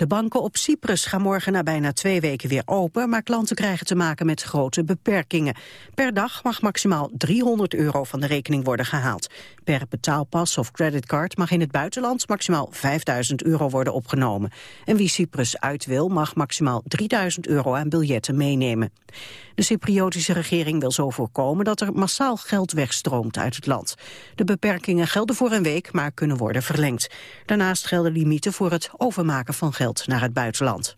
De banken op Cyprus gaan morgen na bijna twee weken weer open, maar klanten krijgen te maken met grote beperkingen. Per dag mag maximaal 300 euro van de rekening worden gehaald. Per betaalpas of creditcard mag in het buitenland maximaal 5000 euro worden opgenomen. En wie Cyprus uit wil, mag maximaal 3000 euro aan biljetten meenemen. De Cypriotische regering wil zo voorkomen dat er massaal geld wegstroomt uit het land. De beperkingen gelden voor een week, maar kunnen worden verlengd. Daarnaast gelden limieten voor het overmaken van geld naar het buitenland.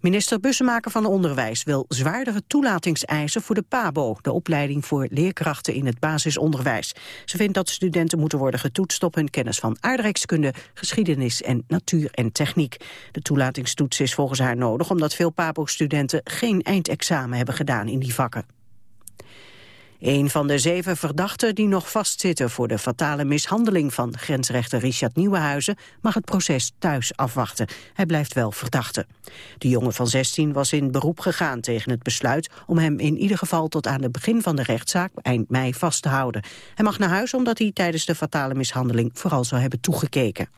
Minister Bussemaker van Onderwijs wil zwaardere toelatingseisen voor de PABO, de opleiding voor leerkrachten in het basisonderwijs. Ze vindt dat studenten moeten worden getoetst op hun kennis van aardrijkskunde, geschiedenis en natuur en techniek. De toelatingstoets is volgens haar nodig omdat veel PABO-studenten geen eindexamen hebben gedaan in die vakken. Een van de zeven verdachten die nog vastzitten voor de fatale mishandeling van grensrechter Richard Nieuwenhuizen mag het proces thuis afwachten. Hij blijft wel verdachte. De jongen van 16 was in beroep gegaan tegen het besluit om hem in ieder geval tot aan het begin van de rechtszaak eind mei vast te houden. Hij mag naar huis omdat hij tijdens de fatale mishandeling vooral zou hebben toegekeken.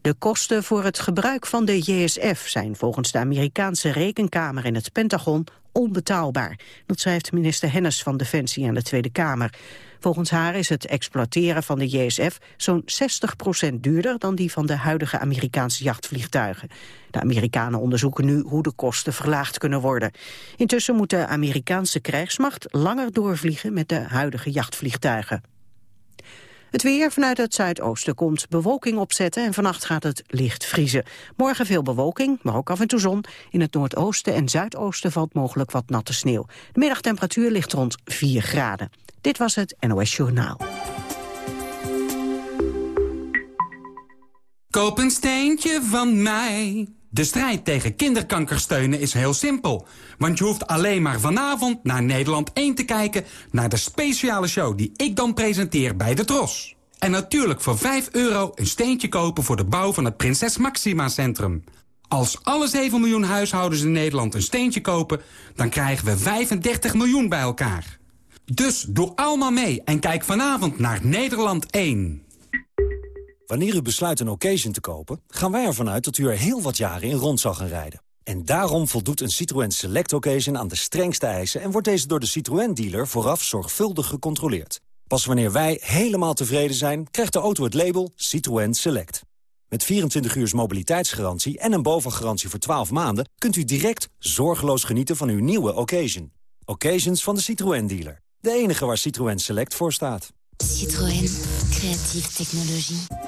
De kosten voor het gebruik van de JSF zijn volgens de Amerikaanse rekenkamer in het Pentagon onbetaalbaar. Dat schrijft minister Hennis van Defensie aan de Tweede Kamer. Volgens haar is het exploiteren van de JSF zo'n 60% duurder dan die van de huidige Amerikaanse jachtvliegtuigen. De Amerikanen onderzoeken nu hoe de kosten verlaagd kunnen worden. Intussen moet de Amerikaanse krijgsmacht langer doorvliegen met de huidige jachtvliegtuigen. Het weer vanuit het zuidoosten komt bewolking opzetten en vannacht gaat het licht vriezen. Morgen veel bewolking, maar ook af en toe zon. In het noordoosten en zuidoosten valt mogelijk wat natte sneeuw. De middagtemperatuur ligt rond 4 graden. Dit was het NOS Journaal. Koop een steentje van mij. De strijd tegen kinderkanker steunen is heel simpel. Want je hoeft alleen maar vanavond naar Nederland 1 te kijken... naar de speciale show die ik dan presenteer bij de Tros. En natuurlijk voor 5 euro een steentje kopen voor de bouw van het Prinses Maxima Centrum. Als alle 7 miljoen huishoudens in Nederland een steentje kopen... dan krijgen we 35 miljoen bij elkaar. Dus doe allemaal mee en kijk vanavond naar Nederland 1. Wanneer u besluit een occasion te kopen, gaan wij ervan uit dat u er heel wat jaren in rond zal gaan rijden. En daarom voldoet een Citroën Select Occasion aan de strengste eisen... en wordt deze door de Citroën-dealer vooraf zorgvuldig gecontroleerd. Pas wanneer wij helemaal tevreden zijn, krijgt de auto het label Citroën Select. Met 24 uur mobiliteitsgarantie en een bovengarantie voor 12 maanden... kunt u direct zorgeloos genieten van uw nieuwe occasion. Occasions van de Citroën-dealer. De enige waar Citroën Select voor staat. Citroën. Creatieve technologie.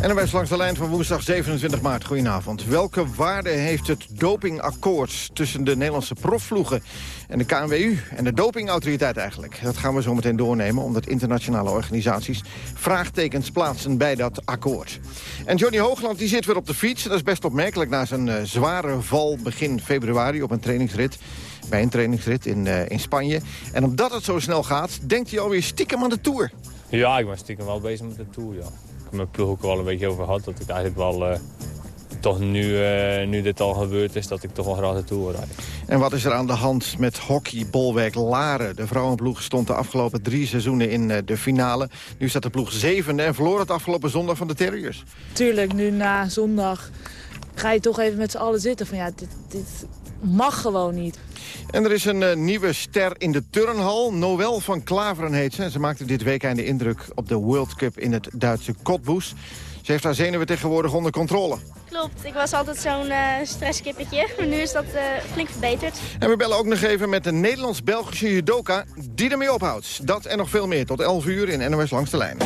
En dan langs de lijn van woensdag 27 maart. Goedenavond. Welke waarde heeft het dopingakkoord tussen de Nederlandse profvloegen en de KNWU en de dopingautoriteit eigenlijk? Dat gaan we zo meteen doornemen, omdat internationale organisaties vraagtekens plaatsen bij dat akkoord. En Johnny Hoogland die zit weer op de fiets. Dat is best opmerkelijk na zijn uh, zware val begin februari op een trainingsrit bij een trainingsrit in, uh, in Spanje. En omdat het zo snel gaat, denkt hij alweer stiekem aan de Tour. Ja, ik ben stiekem wel bezig met de Tour, ja mijn ploeg ook wel een beetje over had. Dat ik eigenlijk wel uh, toch nu, uh, nu dit al gebeurd is, dat ik toch wel graag de Tour rijd. En wat is er aan de hand met hockeybolwerk Laren? De vrouwenploeg stond de afgelopen drie seizoenen in uh, de finale. Nu staat de ploeg zevende en verloor het afgelopen zondag van de Terriers. Tuurlijk, nu na zondag ga je toch even met z'n allen zitten. Van ja, dit, dit mag gewoon niet. En er is een uh, nieuwe ster in de turnhal. Noël van Klaveren heet ze. Ze maakte dit weekend de indruk op de World Cup in het Duitse Cottbus. Ze heeft haar zenuwen tegenwoordig onder controle. Klopt, ik was altijd zo'n uh, stresskippetje. Maar nu is dat uh, flink verbeterd. En we bellen ook nog even met de Nederlands-Belgische judoka die ermee ophoudt. Dat en nog veel meer tot 11 uur in NOS Langs de Lijn.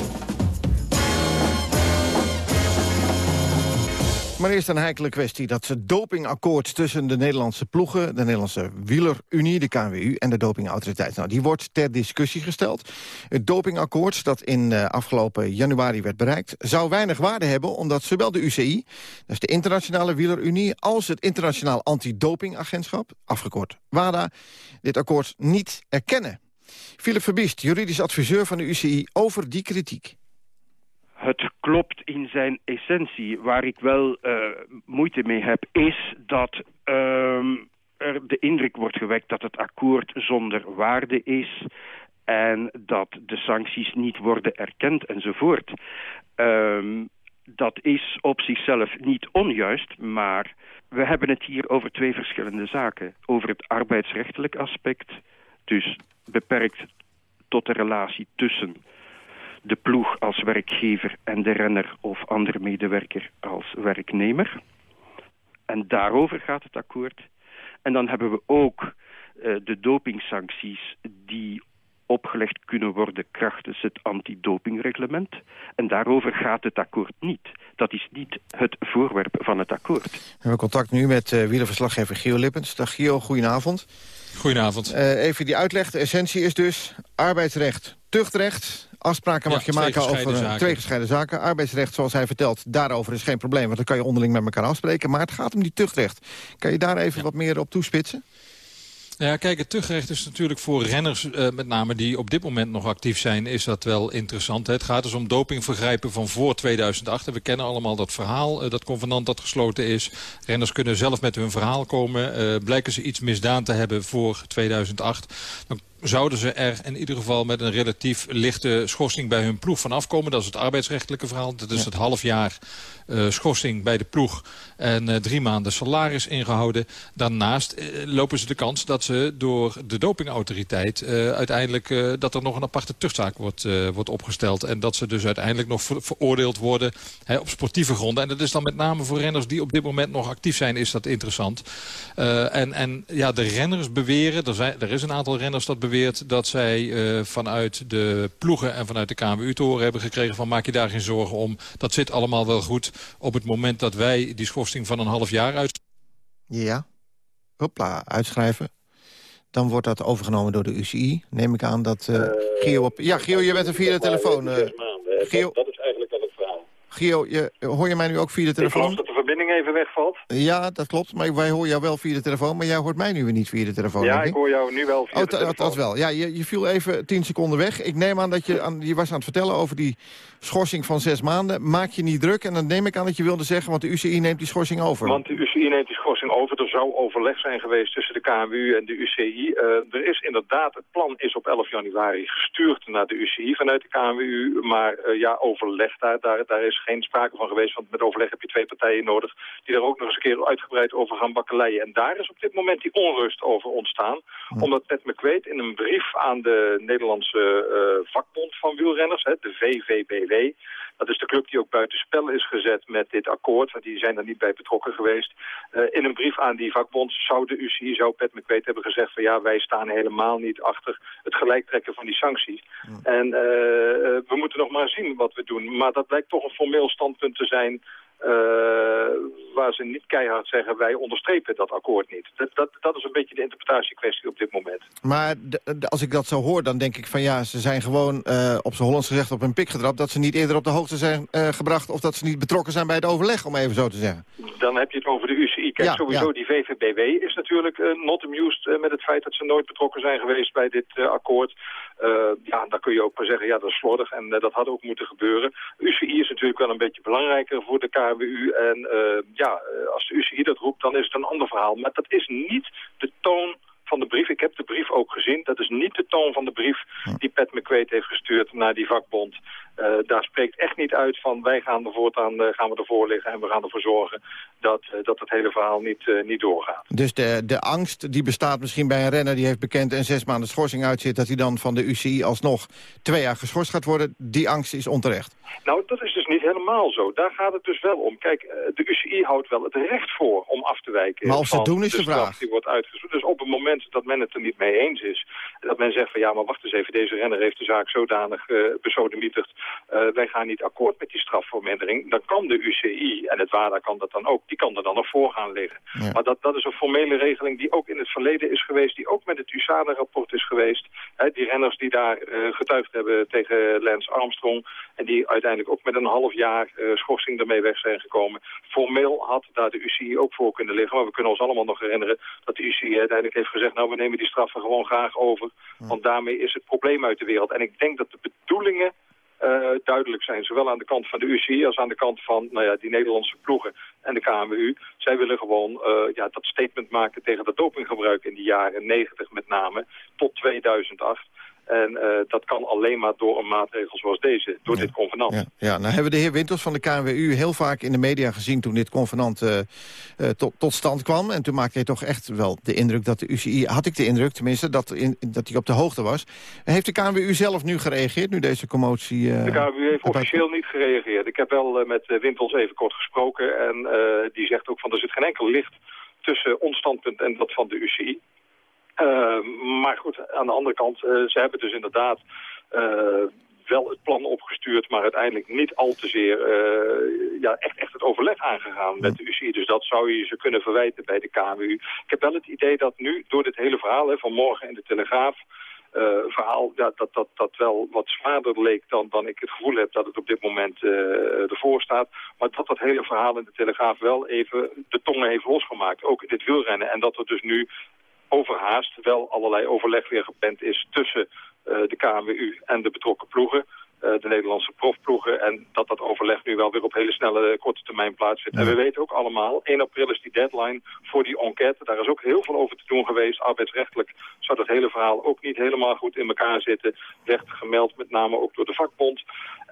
Maar eerst een heikele kwestie. Dat dopingakkoord tussen de Nederlandse ploegen... de Nederlandse wielerunie, de KNWU en de dopingautoriteit. Nou, die wordt ter discussie gesteld. Het dopingakkoord dat in uh, afgelopen januari werd bereikt... zou weinig waarde hebben omdat zowel de UCI... dat is de internationale wielerunie... als het internationaal antidopingagentschap, afgekort WADA... dit akkoord niet erkennen. Philip Verbiest, juridisch adviseur van de UCI, over die kritiek. Het klopt in zijn essentie. Waar ik wel uh, moeite mee heb, is dat uh, er de indruk wordt gewekt dat het akkoord zonder waarde is en dat de sancties niet worden erkend enzovoort. Um, dat is op zichzelf niet onjuist, maar we hebben het hier over twee verschillende zaken. Over het arbeidsrechtelijk aspect, dus beperkt tot de relatie tussen de ploeg als werkgever en de renner of andere medewerker als werknemer. En daarover gaat het akkoord. En dan hebben we ook uh, de dopingsancties die opgelegd kunnen worden krachtens het antidopingreglement. En daarover gaat het akkoord niet. Dat is niet het voorwerp van het akkoord. We hebben contact nu met uh, wielerverslaggever Gio Lippens. Dag Gio, goedenavond. Goedenavond. Uh, even die uitleg. De essentie is dus arbeidsrecht, tuchtrecht. Afspraken mag je maken over zaken. twee gescheiden zaken. Arbeidsrecht, zoals hij vertelt, daarover is geen probleem. Want dan kan je onderling met elkaar afspreken. Maar het gaat om die tuchtrecht. Kan je daar even wat meer op toespitsen? Ja, kijk, het tuchtrecht is natuurlijk voor renners, uh, met name die op dit moment nog actief zijn, is dat wel interessant. Het gaat dus om dopingvergrijpen van voor 2008. En we kennen allemaal dat verhaal, uh, dat convenant dat gesloten is. Renners kunnen zelf met hun verhaal komen. Blijken ze iets misdaan te hebben voor 2008, dan zouden ze er in ieder geval met een relatief lichte schorsing bij hun ploeg van afkomen. Dat is het arbeidsrechtelijke verhaal. Dat is ja. het half jaar uh, schorsing bij de ploeg en uh, drie maanden salaris ingehouden. Daarnaast uh, lopen ze de kans dat ze door de dopingautoriteit uiteindelijk dat er nog een aparte tuchtzaak wordt, wordt opgesteld. En dat ze dus uiteindelijk nog ver veroordeeld worden hè, op sportieve gronden. En dat is dan met name voor renners die op dit moment nog actief zijn, is dat interessant. en, en ja, de renners beweren, er, zijn, er is een aantal renners dat beweert dat zij vanuit de ploegen en vanuit de KMU te horen hebben gekregen van maak je daar geen zorgen om. Dat zit allemaal wel goed op het moment dat wij die schorsing van een half jaar uit... Ja, hopla, uitschrijven. Dan wordt dat overgenomen door de UCI. Neem ik aan dat uh, uh, Gio... Op... Ja, Gio, je bent er via de telefoon. Uh, Gio... Dat, is eigenlijk al het verhaal. Gio, je, hoor je mij nu ook via de telefoon? Verbinding even wegvalt. Ja, dat klopt. Maar wij horen jou wel via de telefoon. Maar jij hoort mij nu weer niet via de telefoon. Ja, ik hoor jou nu wel via oh, de telefoon. Dat wel. Ja, je, je viel even tien seconden weg. Ik neem aan dat je, aan, je was aan het vertellen over die schorsing van zes maanden. Maak je niet druk. En dan neem ik aan dat je wilde zeggen, want de UCI neemt die schorsing over. Want de UCI neemt die schorsing over. Er zou overleg zijn geweest tussen de KMU en de UCI. Uh, er is inderdaad, het plan is op 11 januari gestuurd naar de UCI vanuit de KMU. Maar uh, ja, overleg daar, daar, daar is geen sprake van geweest. Want met overleg heb je twee partijen nodig die daar ook nog eens een keer uitgebreid over gaan bakkeleien. En daar is op dit moment die onrust over ontstaan. Omdat Ted McQuaid in een brief aan de Nederlandse uh, vakbond van wielrenners, hè, de VVBW, dat is de club die ook buitenspel is gezet met dit akkoord. Want die zijn er niet bij betrokken geweest. Uh, in een brief aan die vakbond zou de UCI, zou Pet McQuaid hebben gezegd... van ja, wij staan helemaal niet achter het gelijktrekken van die sancties. En uh, we moeten nog maar zien wat we doen. Maar dat lijkt toch een formeel standpunt te zijn... Uh, waar ze niet keihard zeggen, wij onderstrepen dat akkoord niet. Dat, dat, dat is een beetje de interpretatiekwestie op dit moment. Maar als ik dat zo hoor, dan denk ik van ja, ze zijn gewoon uh, op z'n Hollands gezegd op hun pik gedrapt... dat ze niet eerder op de hoogte zijn uh, gebracht of dat ze niet betrokken zijn bij het overleg, om even zo te zeggen. Dan heb je het over de UCI. Kijk, ja, sowieso ja. die VVBW is natuurlijk not amused met het feit dat ze nooit betrokken zijn geweest bij dit akkoord. Uh, ja, dan kun je ook maar zeggen, ja, dat is slordig en dat had ook moeten gebeuren. UCI is natuurlijk wel een beetje belangrijker voor de KWU. En ja, als de UCI dat roept, dan is het een ander verhaal. Maar dat is niet de toon van de brief. Ik heb de brief ook gezien. Dat is niet de toon van de brief die Pat McQuaid heeft gestuurd naar die vakbond. Uh, daar spreekt echt niet uit van wij gaan er voortaan uh, gaan we ervoor liggen en we gaan ervoor zorgen dat, uh, dat het hele verhaal niet, niet doorgaat. Dus de, de angst die bestaat misschien bij een renner die heeft bekend en zes maanden schorsing uitzit, dat hij dan van de UCI alsnog twee jaar geschorst gaat worden, die angst is onterecht. Nou, dat is niet helemaal zo. Daar gaat het dus wel om. Kijk, de UCI houdt wel het recht voor om af te wijken. Maar of ze doen is de, de vraag. Die wordt uitgezocht. Dus op het moment dat men het er niet mee eens is, dat men zegt van ja, maar wacht eens even, deze renner heeft de zaak zodanig uh, besodemieterd uh, wij gaan niet akkoord met die strafvermindering, dan kan de UCI, en het WADA kan dat dan ook, die kan er dan nog voor gaan liggen. Ja. Maar dat, dat is een formele regeling die ook in het verleden is geweest, die ook met het USADA-rapport is geweest. He, die renners die daar uh, getuigd hebben tegen Lance Armstrong en die uiteindelijk ook met een half jaar uh, schorsing ermee weg zijn gekomen. Formeel had daar de UCI ook voor kunnen liggen, maar we kunnen ons allemaal nog herinneren dat de UCI uiteindelijk heeft gezegd, nou we nemen die straffen gewoon graag over Want daarmee is het probleem uit de wereld. En ik denk dat de bedoelingen uh, duidelijk zijn. Zowel aan de kant van de UCI als aan de kant van nou ja, die Nederlandse ploegen en de KMU. Zij willen gewoon uh, ja, dat statement maken tegen dat dopinggebruik in de jaren 90 met name tot 2008. En uh, dat kan alleen maar door een maatregel zoals deze, door dit convenant. Ja, ja, nou hebben we de heer Winters van de KNWU heel vaak in de media gezien... toen dit convenant uh, uh, tot, tot stand kwam. En toen maakte hij toch echt wel de indruk dat de UCI... had ik de indruk tenminste, dat, in, dat hij op de hoogte was. Heeft de KNWU zelf nu gereageerd, nu deze commotie... de KNWU heeft officieel niet gereageerd. Ik heb wel met Winters even kort gesproken... en die zegt ook van er zit geen enkel licht tussen ons standpunt en dat van de UCI. Uh, maar goed, aan de andere kant, uh, ze hebben dus inderdaad uh, wel het plan opgestuurd, maar uiteindelijk niet al te zeer ja, echt, echt het overleg aangegaan met de UCI. Dus dat zou je ze kunnen verwijten bij de KMU. Ik heb wel het idee dat nu, door dit hele verhaal hè, van morgen in de Telegraaf, uh, verhaal dat, dat, dat wel wat zwaarder leek dan, dan ik het gevoel heb dat het op dit moment ervoor staat. Maar dat dat hele verhaal in de Telegraaf wel even de tongen heeft losgemaakt. Ook in dit wielrennen. En dat er dus nu overhaast wel allerlei overleg weer gepland is tussen uh, de KNWU en de betrokken ploegen. Uh, de Nederlandse profploegen. En dat dat overleg nu wel weer op hele snelle korte termijn plaatsvindt. Ja. En we weten ook allemaal, 1 april is die deadline voor die enquête. Daar is ook heel veel over te doen geweest. Arbeidsrechtelijk zou dat hele verhaal ook niet helemaal goed in elkaar zitten. Werd gemeld met name ook door de vakbond.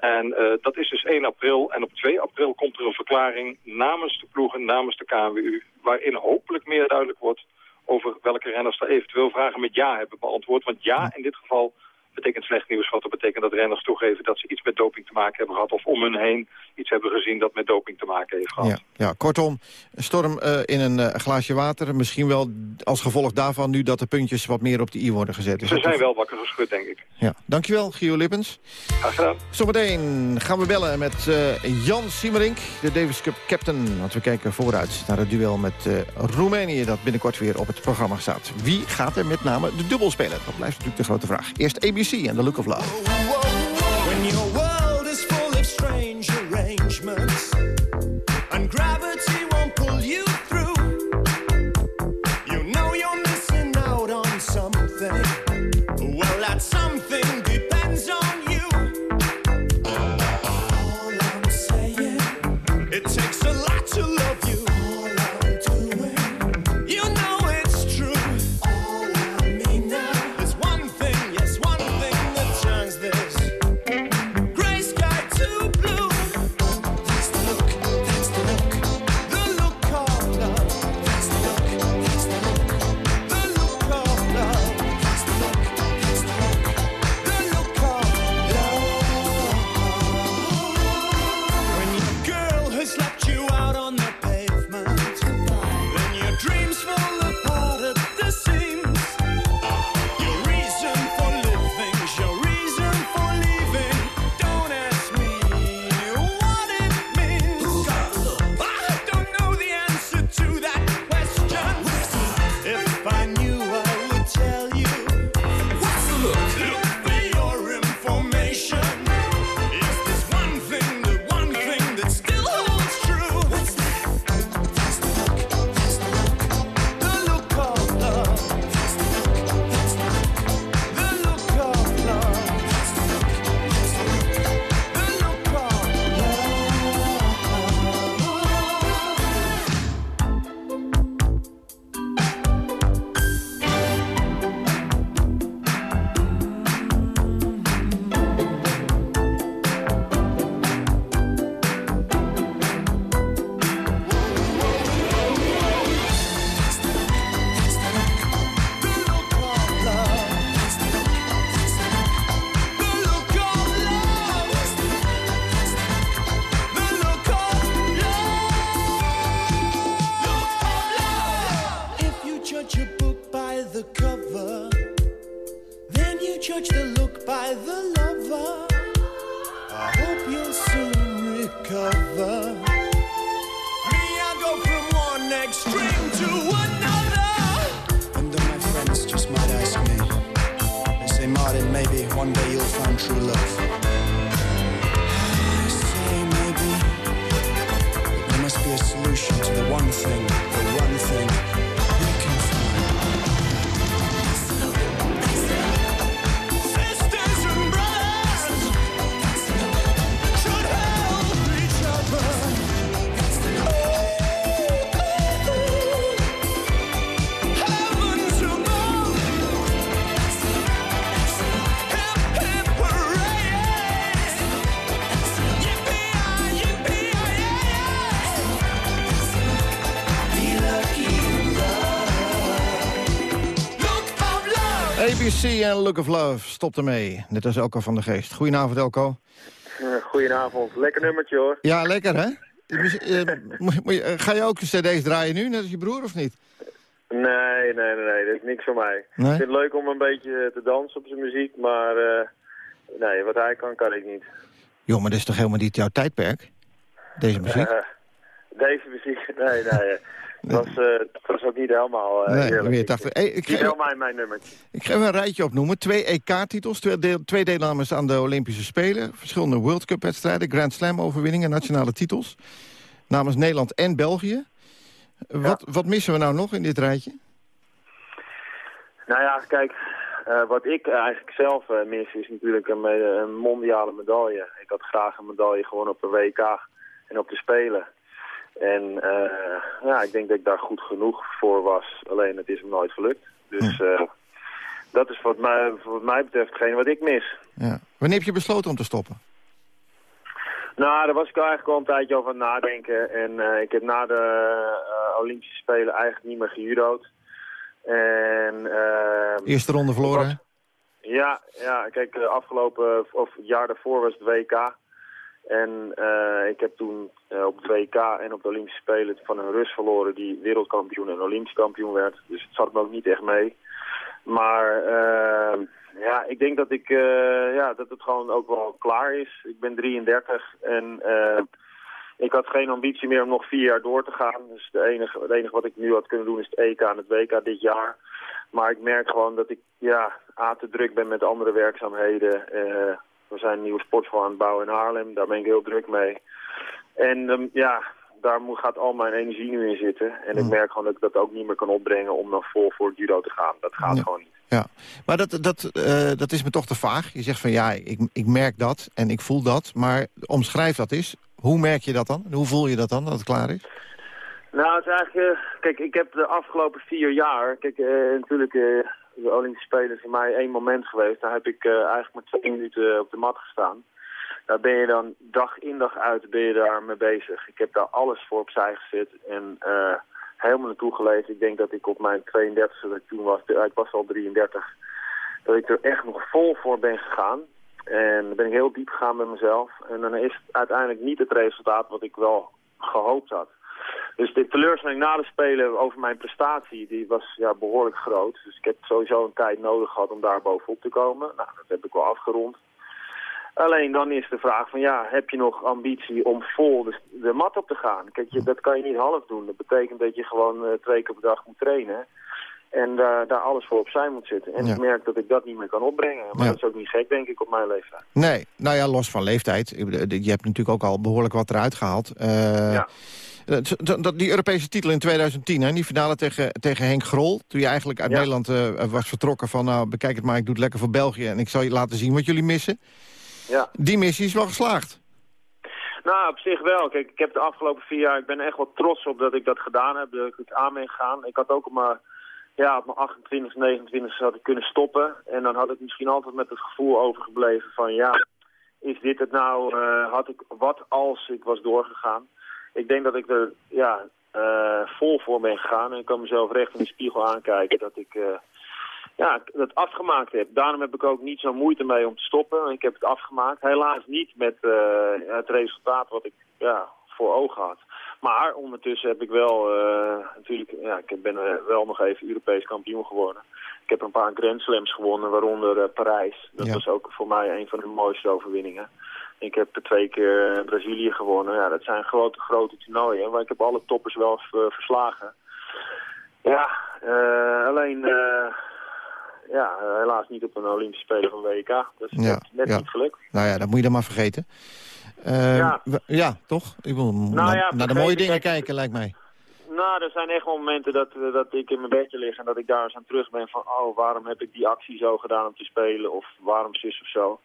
En uh, dat is dus 1 april. En op 2 april komt er een verklaring namens de ploegen, namens de KNWU... waarin hopelijk meer duidelijk wordt over welke renners er eventueel vragen met ja hebben beantwoord. Want ja, in dit geval betekent slecht nieuws. Wat dat betekent dat renners toegeven dat ze iets met doping te maken hebben gehad. Of om hun heen iets hebben gezien dat met doping te maken heeft gehad. Ja, ja kortom, een storm uh, in een uh, glaasje water. Misschien wel als gevolg daarvan nu dat de puntjes wat meer op de i worden gezet. Is Ze zijn wel wakker geschud, denk ik. Ja, dankjewel, Gio Lippens. Graag gedaan. Zometeen gaan we bellen met uh, Jan Siemerink, de Davis Cup captain. Want we kijken vooruit naar het duel met Roemenië... dat binnenkort weer op het programma staat. Wie gaat er met name de dubbel spelen? Dat blijft natuurlijk de grote vraag. Eerst ABC and the Look of Love. Sea and Look of Love stopt ermee. Net als Elko van de Geest. Goedenavond, Elko. Goedenavond. Lekker nummertje, hoor. Ja, lekker, hè? Uh, je, uh, ga je ook cd's draaien nu, net als je broer, of niet? Nee, nee, nee, nee. Dat is niks voor mij. Nee? Ik vind het leuk om een beetje te dansen op zijn muziek, maar... Uh, nee, wat hij kan, kan ik niet. Joh, maar dat is toch helemaal niet jouw tijdperk? Deze muziek? deze muziek? Nee, nee. Het was, uh, het was ook niet helemaal uh, nee, dacht, hey, ik niet helemaal mijn nummertje. Ik ga even een rijtje opnoemen. Twee EK-titels, twee, deelnames aan de Olympische Spelen... verschillende World Cup-wedstrijden, Grand Slam-overwinningen... nationale titels namens Nederland en België. Ja. Wat, wat missen we nou nog in dit rijtje? Nou ja, kijk, uh, wat ik eigenlijk zelf uh, mis is natuurlijk een, een, mondiale medaille. Ik had graag een medaille gewoon op de WK en op de Spelen. En uh, ja, ik denk dat ik daar goed genoeg voor was. Alleen het is me nooit gelukt. Dus uh, dat is wat mij, wat mij betreft hetgeen wat ik mis. Ja. Wanneer heb je besloten om te stoppen? Nou, daar was ik eigenlijk al een tijdje over aan het nadenken. En uh, ik heb na de Olympische Spelen eigenlijk niet meer gejudo'd. En, Eerste ronde verloren? Was, ja, ja, kijk, afgelopen, of het jaar daarvoor was het WK. En uh, ik heb toen uh, op WK en op de Olympische Spelen van een Rus verloren die wereldkampioen en Olympisch kampioen werd. Dus het zat me ook niet echt mee. Maar uh, ja, ik denk dat, ik, ja, dat het gewoon ook wel klaar is. Ik ben 33 en ik had geen ambitie meer om nog vier jaar door te gaan. Dus de enige, het enige wat ik nu had kunnen doen is het EK en het WK dit jaar. Maar ik merk gewoon dat ik ja, A, te druk ben met andere werkzaamheden. We zijn een nieuwe sportschool aan het bouwen in Haarlem. Daar ben ik heel druk mee. En um, ja, daar moet, gaat al mijn energie nu in zitten. En ik merk gewoon dat ik dat ook niet meer kan opbrengen om dan vol voor het judo te gaan. Dat gaat ja. gewoon niet. Ja, maar dat, dat, uh, dat is me toch te vaag. Je zegt van ja, ik, ik merk dat en ik voel dat. Maar omschrijf dat eens. Hoe merk je dat dan? Hoe voel je dat dan, dat het klaar is? Nou, het is eigenlijk... Uh, kijk, ik heb de afgelopen vier jaar... Kijk, uh, natuurlijk... de Olympische Spelen voor mij één moment geweest. Daar heb ik uh, eigenlijk maar twee minuten op de mat gestaan. Daar ben je dan dag in dag uit ben je daar mee bezig. Ik heb daar alles voor opzij gezet en uh, helemaal naartoe geleefd. Ik denk dat ik op mijn 32e, dat ik toen was, ik was al 33, dat ik er echt nog vol voor ben gegaan. En dan ben ik heel diep gegaan met mezelf. En dan is het uiteindelijk niet het resultaat wat ik wel gehoopt had. Dus de teleurstelling na de Spelen over mijn prestatie, die was ja, behoorlijk groot. Dus ik heb sowieso een tijd nodig gehad om daar bovenop te komen. Nou, dat heb ik wel afgerond. Alleen dan is de vraag van ja, heb je nog ambitie om vol de, de mat op te gaan? Kijk, je, dat kan je niet half doen. Dat betekent dat je gewoon uh, twee keer per dag moet trainen. En daar, daar alles voor opzij moet zitten. En Ja. ik merk dat ik dat niet meer kan opbrengen. Maar Ja. dat is ook niet gek, denk ik, op mijn leeftijd. Nee, nou ja, los van leeftijd. Je hebt natuurlijk ook al behoorlijk wat eruit gehaald. Eh, Ja. Dat- die Europese titel in 2010, hè, die finale tegen, tegen Henk Grol... toen je eigenlijk uit Ja. Nederland eh, was vertrokken van... nou, bekijk het maar, ik doe het lekker voor België... en ik zal je laten zien wat jullie missen. Ja. Die missie is wel geslaagd. Nou, op zich wel. Kijk, ik heb de afgelopen vier jaar, ik ben echt wel trots op dat ik dat gedaan heb, dat ik het aan ben gegaan. Ik had ook op mijn, ja, op mijn 28, 29 had ik kunnen stoppen. En dan had ik misschien altijd met het gevoel overgebleven van, ja, is dit het nou, eh, had ik, wat als ik was doorgegaan? Ik denk dat ik er, ja, eh, vol voor ben gegaan. En ik kan mezelf recht in de spiegel aankijken dat ik... eh, ja, dat afgemaakt heb. Daarom heb ik ook niet zo moeite mee om te stoppen. Ik heb het afgemaakt. Helaas niet met eh, het resultaat wat ik ja, voor ogen had. Maar ondertussen heb ik wel natuurlijk, ja, ik ben wel nog even Europees kampioen geworden. Ik heb een paar Grand Slams gewonnen, waaronder Parijs. Dat Ja. was ook voor mij een van de mooiste overwinningen. Ik heb twee keer eh, Brazilië gewonnen. Ja, dat zijn grote, grote toernooien. Maar ik heb alle toppers wel eh, verslagen. Ja, eh, alleen ja, helaas niet op een Olympische Spelen van WK. Dat is Ja, net, net ja. niet gelukt. Nou ja, dat moet je dan maar vergeten. Ja. toch? Ik wil naar, ja, naar de mooie dingen kijk- kijken, lijkt mij. Nou, er zijn echt wel momenten dat, dat ik in mijn bedje lig en dat ik daar eens aan terug ben van... oh, waarom heb ik die actie zo gedaan om te spelen of waarom zus of zo.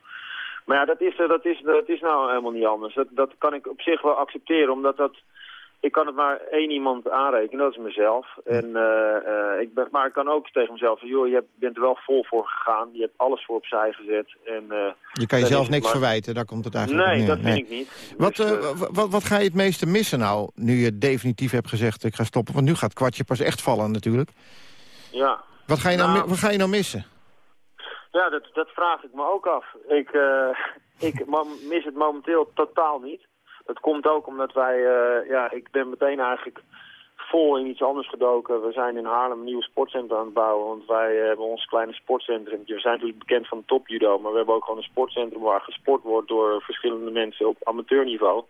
Maar ja, dat is, eh, dat is, dat is nou helemaal niet anders. Dat, dat kan ik op zich wel accepteren, omdat dat... Ik kan het maar één iemand aanrekenen, dat is mezelf. En, eh, eh, ik ben, maar ik kan ook tegen mezelf van, joh, je bent er wel vol voor gegaan. Je hebt alles voor opzij gezet. En, eh, Je kan jezelf niks maar- verwijten, daar komt het eigenlijk Nee, neer. dat vind ik niet. Wat, Dus, wa- wat, wat ga je het meeste missen nou, nu je definitief hebt gezegd ik ga stoppen? Want nu gaat kwartje pas echt vallen natuurlijk. ja. Wat ga je nou, Nou. wat ga je nou missen? Ja, dat, dat vraag ik me ook af. Ik, eh, ik mis het momenteel totaal niet. Dat komt ook omdat wij, uh, ja, ik ben meteen eigenlijk vol in iets anders gedoken. We zijn in Haarlem een nieuw sportcentrum aan het bouwen, want wij hebben ons kleine sportcentrum. We zijn natuurlijk bekend van topjudo, maar we hebben ook gewoon een sportcentrum waar gesport wordt door verschillende mensen op amateurniveau.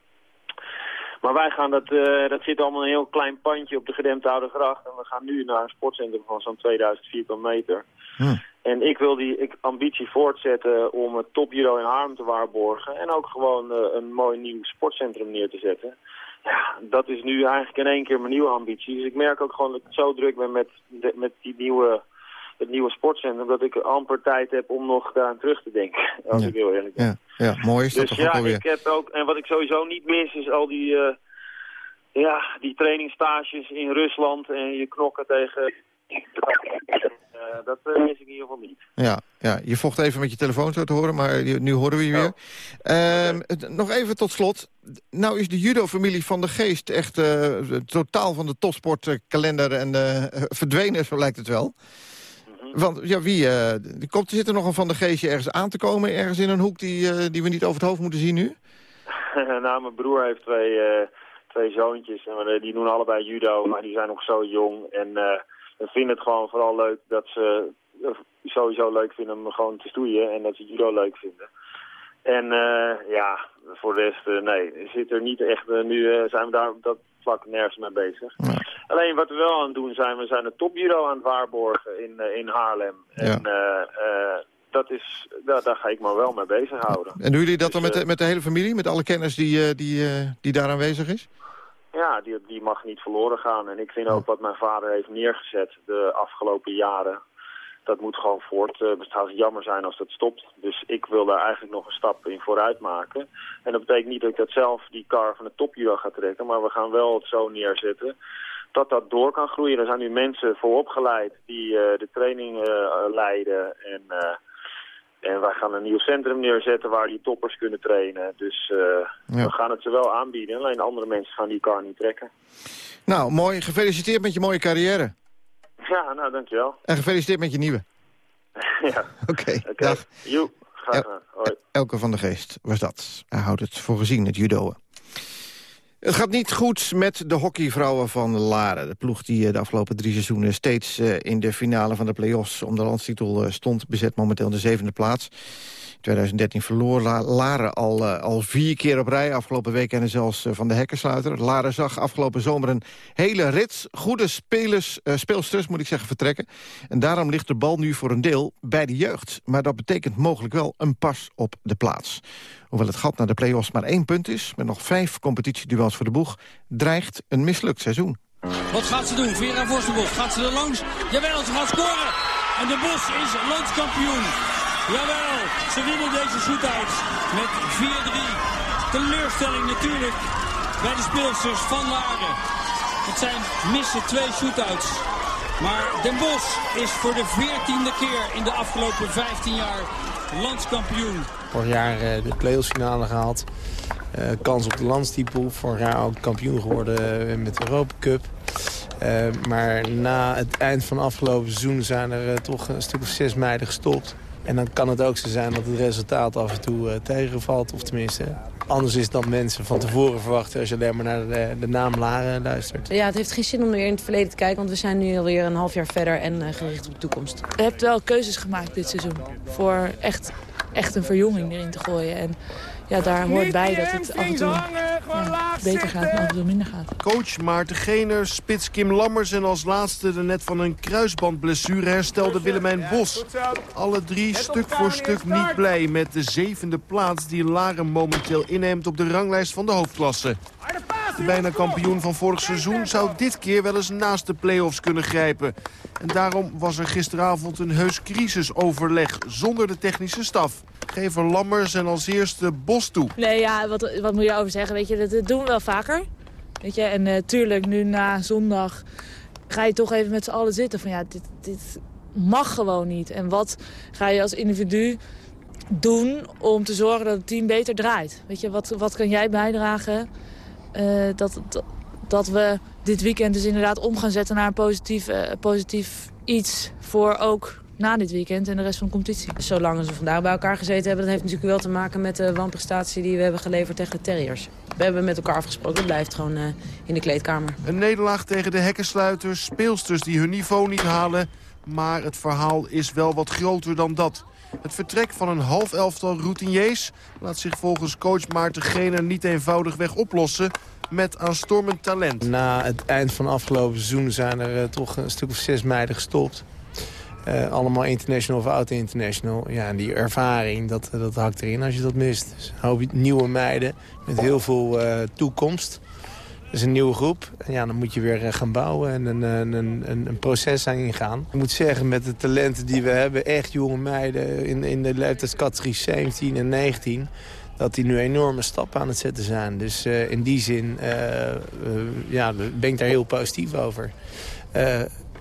Maar wij gaan dat, uh, dat zit allemaal een heel klein pandje op de gedempte Oude Gracht. En we gaan nu naar een sportcentrum van zo'n 2000 vierkante meter. Hm. En ik wil die ik, ambitie voortzetten om het topjudo in Haarlem te waarborgen. En ook gewoon uh, een mooi nieuw sportcentrum neer te zetten. Ja, dat is nu eigenlijk in één keer mijn nieuwe ambitie. Dus ik merk ook gewoon dat ik zo druk ben met, de, met die nieuwe, het nieuwe sportcentrum... dat ik amper tijd heb om nog daar terug te denken, als ja. ik heel eerlijk ben. Ja, ja mooi is dat dus toch ja, ook ik heb ook, en wat ik sowieso niet mis is al die, uh, ja, die trainingstages in Rusland en je knokken tegen... Uh, dat uh, mis ik in ieder geval niet. Ja, ja, je vocht even met je telefoon zo te horen, maar nu horen we je weer. Uh, nog even tot slot. Nou is de judo-familie van de Geest echt uh, totaal van de topsportkalender en verdwenen, zo lijkt het wel. Mm -hmm. Want ja, wie, komt, zit er nog een van de Geestje ergens aan te komen, ergens in een hoek die, die we niet over het hoofd moeten zien nu? nou, mijn broer heeft twee, twee zoontjes en die doen allebei judo, maar die zijn nog zo jong en we vinden het gewoon vooral leuk dat ze sowieso leuk vinden om gewoon te stoeien en dat ze judo leuk vinden. En uh, ja, voor de rest, uh, nee, zit er niet echt, uh, nu zijn we daar op dat vlak nergens mee bezig. Ja. Alleen wat we wel aan het doen zijn, we zijn het topjudo aan het waarborgen in, in Haarlem. Ja. En dat is, daar, daar ga ik me wel mee bezighouden. En doen jullie dat dus, dan met de, met de hele familie, met alle kennis die, die, die daar aanwezig is? Ja, die, die mag niet verloren gaan. En ik vind ook wat mijn vader heeft neergezet de afgelopen jaren... dat moet gewoon voort. Uh, het zou jammer zijn als dat stopt. Dus ik wil daar eigenlijk nog een stap in vooruit maken. En dat betekent niet dat ik dat zelf die kar van de topjudo ga trekken... maar we gaan wel het zo neerzetten dat dat door kan groeien. Er zijn nu mensen voor opgeleid die uh, de training uh, leiden... en en wij gaan een nieuw centrum neerzetten waar die toppers kunnen trainen. Dus uh, ja. we gaan het ze wel aanbieden. Alleen andere mensen gaan die kar niet trekken. Nou, mooi. Gefeliciteerd met je mooie carrière. Ja, nou, dankjewel. En gefeliciteerd met je nieuwe. ja. Oké, okay, okay. dag. Joe, graag. Hoi. Elke van de Geest was dat. Hij houdt het voor gezien, het judoën. Het gaat niet goed met de hockeyvrouwen van Laren. De ploeg die de afgelopen drie seizoenen steeds in de finale van de play-offs... om de landstitel stond, bezet momenteel de zevende plaats. In 2013 verloor Laren al, al vier keer op rij. Afgelopen week en zelfs van de hekkensluiter. Laren zag afgelopen zomer een hele rits goede spelers, speelsters moet ik zeggen, vertrekken. En daarom ligt de bal nu voor een deel bij de jeugd. Maar dat betekent mogelijk wel een pas op de plaats. Hoewel het gat naar de play-offs maar één punt is... met nog vijf competitieduels voor de boeg... dreigt een mislukt seizoen. Wat gaat ze doen? Vera Vorstenbos. Gaat ze er langs? Jawel, ze gaat scoren. En de Bos is landskampioen. Jawel, ze winnen deze shootouts met 4-3. Teleurstelling natuurlijk bij de speelsters van Laren. Het zijn missen twee shootouts. Maar Den Bos is voor de veertiende keer in de afgelopen 15 jaar landskampioen. Vorig jaar uh, de play finale gehaald. Uh, kans op de landstitel. Vorig jaar ook kampioen geworden uh, met de Europa Cup. maar na het eind van afgelopen seizoen zijn er toch een stuk of zes meiden gestopt. En dan kan het ook zo zijn dat het resultaat af en toe tegenvalt. Of tenminste, anders is dan mensen van tevoren verwachten... als je alleen maar naar de, de naam Laren luistert. Ja, het heeft geen zin om weer in het verleden te kijken... want we zijn nu alweer een half jaar verder en uh, gericht op de toekomst. Je hebt wel keuzes gemaakt dit seizoen... voor echt, echt een verjonging erin te gooien. En ja, daar hoort bij dat het af en toe beter gaat en af en toe minder gaat. Coach Maarten Gener, spits Kim Lammers... en als laatste de net van een kruisbandblessure herstelde Willemijn Bos. Alle drie stuk voor stuk niet blij met de zevende plaats... die Laren momenteel inneemt op de ranglijst van de hoofdklasse. De bijna kampioen van vorig seizoen zou dit keer wel eens naast de play-offs kunnen grijpen. En daarom was er gisteravond een heus crisisoverleg zonder de technische staf. Gever Lammers en als eerste Bos toe. Nee, ja, wat, wat moet je over zeggen? Weet je, dat, doen we wel vaker. Weet je, en uh, tuurlijk, nu na zondag ga je toch even met z'n allen zitten. Van ja, dit, dit mag gewoon niet. En wat ga je als individu doen om te zorgen dat het team beter draait? Weet je, wat, wat kan jij bijdragen dat, dat, dat we dit weekend dus inderdaad om gaan zetten naar een positief, uh, positief iets voor ook na dit weekend en de rest van de competitie. Zolang ze vandaag bij elkaar gezeten hebben... dat heeft natuurlijk wel te maken met de wanprestatie die we hebben geleverd tegen de Terriers. We hebben met elkaar afgesproken, dat blijft gewoon uh, in de kleedkamer. Een nederlaag tegen de hekkensluiters, speelsters die hun niveau niet halen... maar het verhaal is wel wat groter dan dat. Het vertrek van een half elftal routiniers laat zich volgens coach Maarten Gener niet eenvoudigweg oplossen met aanstormend talent. Na het eind van afgelopen seizoen zijn er uh, toch een stuk of zes meiden gestopt. Uh, allemaal international of oud-international. Ja, en die ervaring, dat, dat hakt erin als je dat mist. Dus hoop nieuwe meiden met heel veel toekomst. Is een nieuwe groep. En ja, dan moet je weer gaan bouwen en een, een, een, een proces aan ingaan. Ik moet zeggen, met de talenten die we hebben, echt jonge meiden... in, in de leeftijdscategorie 17 en 19 dat die nu enorme stappen aan het zetten zijn. Dus uh, in die zin uh, ja, ben ik daar heel positief over.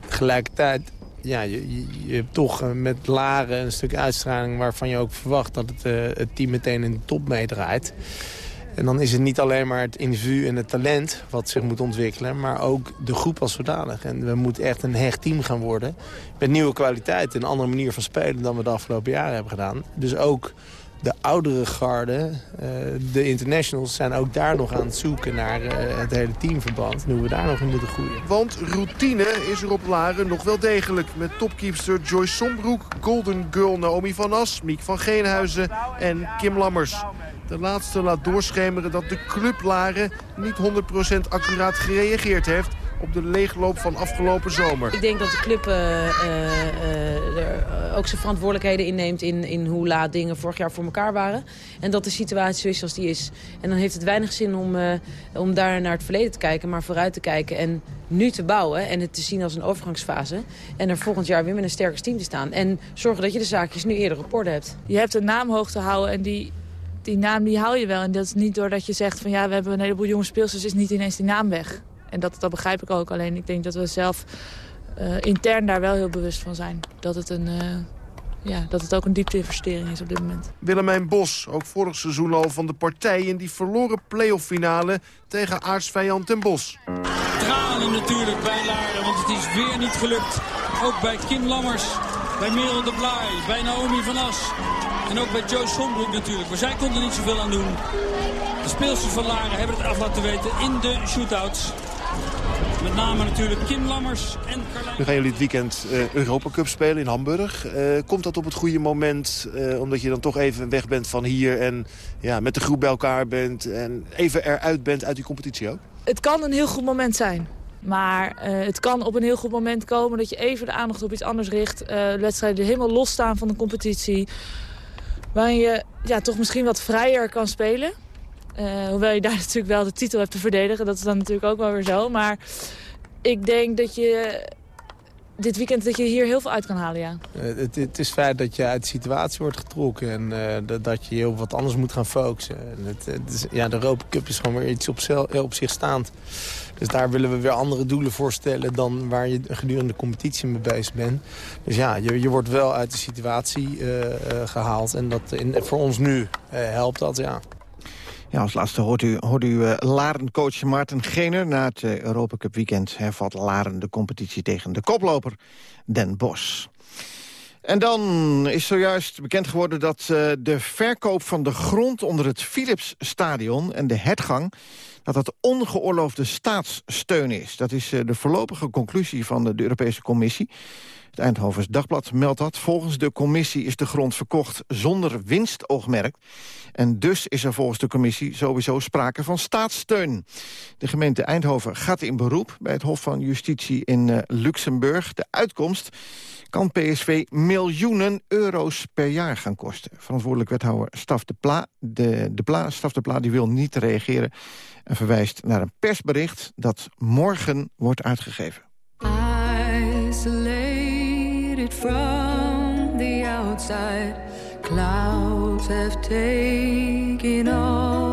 tegelijkertijd, ja, je, je, je, hebt toch met Laren een stuk uitstraling... waarvan je ook verwacht dat het, het team meteen in de top meedraait. En dan is het niet alleen maar het individu en het talent wat zich moet ontwikkelen... maar ook de groep als zodanig. En we moeten echt een hecht team gaan worden. Met nieuwe kwaliteit, een andere manier van spelen... dan we de afgelopen jaren hebben gedaan. Dus ook de oudere garde, uh, de internationals, zijn ook daar nog aan het zoeken naar uh, het hele teamverband. Hoe we daar nog in moeten groeien. Want routine is er op Laren nog wel degelijk. Met topkeepster Joyce Sombroek, Golden Girl Naomi van As, Miek van Geenhuizen en Kim Lammers. De laatste laat doorschemeren dat de club Laren niet 100% accuraat gereageerd heeft op de leegloop van afgelopen zomer. Ik denk dat de club uh, uh, er ook zijn verantwoordelijkheden inneemt... In, in hoe laat dingen vorig jaar voor elkaar waren. En dat de situatie zo is zoals die is. En dan heeft het weinig zin om, om daar naar het verleden te kijken... maar vooruit te kijken en nu te bouwen en het te zien als een overgangsfase. En er volgend jaar weer met een sterker team te staan. En zorgen dat je de zaakjes nu eerder op orde hebt. Je hebt een naam hoog te houden en die die naam die hou je wel. En dat is niet doordat je zegt van ja, we hebben een heleboel jonge speelsters, is niet ineens die naam weg. En dat, dat begrijp ik ook. Alleen ik denk dat we zelf uh, intern daar wel heel bewust van zijn. Dat het, een, uh, ja, dat het ook een diepte-investering is op dit moment. Willemijn Bos, ook vorig seizoen al van de partij... in die verloren playoff finale tegen aartsvijand ten Bos. Tranen natuurlijk bij Laren, want het is weer niet gelukt. Ook bij Kim Lammers, bij Merel de Blaai, bij Naomi van As... En ook bij Joe Sombroek natuurlijk. Maar zij konden niet zoveel aan doen. De speelsters van Laren hebben het af laten weten in de shootouts. Met name natuurlijk Kim Lammers en Carlijn. Nu gaan jullie het weekend uh, Europa Cup spelen in Hamburg. Uh, komt dat op het goede moment, uh, omdat je dan toch even weg bent van hier... en ja, met de groep bij elkaar bent en even eruit bent uit die competitie ook? Het kan een heel goed moment zijn. Maar het kan op een heel goed moment komen dat je even de aandacht op iets anders richt. wedstrijden helemaal losstaan van de competitie. Waarin je ja, toch misschien wat vrijer kan spelen. Uh, hoewel je daar natuurlijk wel de titel hebt te verdedigen. Dat is dan natuurlijk ook wel weer zo. Maar ik denk dat je dit weekend dat je hier heel veel uit kan halen, ja. Uh, het, het, is feit dat je uit de situatie wordt getrokken. En uh, dat, je heel wat anders moet gaan focussen. En het, het is, ja, de Europa Cup is gewoon weer iets op, op zich staand. Dus daar willen we weer andere doelen voor stellen... dan waar je gedurende de competitie mee bezig bent. Dus ja, je, je wordt wel uit de situatie gehaald. En dat in, voor ons nu helpt dat, ja. Ja, als laatste hoort u, hoort u uh, Laren-coach Maarten Gener. Na het uh, Europa Cup weekend hervat Laren de competitie tegen de koploper Den Bosch. En dan is zojuist bekend geworden dat uh, de verkoop van de grond onder het Philipsstadion en de hertgang dat dat ongeoorloofde staatssteun is. Dat is de voorlopige conclusie van de Europese Commissie. Het Eindhovens Dagblad meldt dat. Volgens de commissie is de grond verkocht zonder winstoogmerk. En dus is er volgens de commissie sowieso sprake van staatssteun. De gemeente Eindhoven gaat in beroep bij het Hof van Justitie in uh, Luxemburg. De uitkomst kan PSV miljoenen euro's per jaar gaan kosten. Verantwoordelijk wethouder Staf de Pla, de, de Pla, Staf de Pla die wil niet reageren... en verwijst naar een persbericht dat morgen wordt uitgegeven. From the outside. Clouds have taken all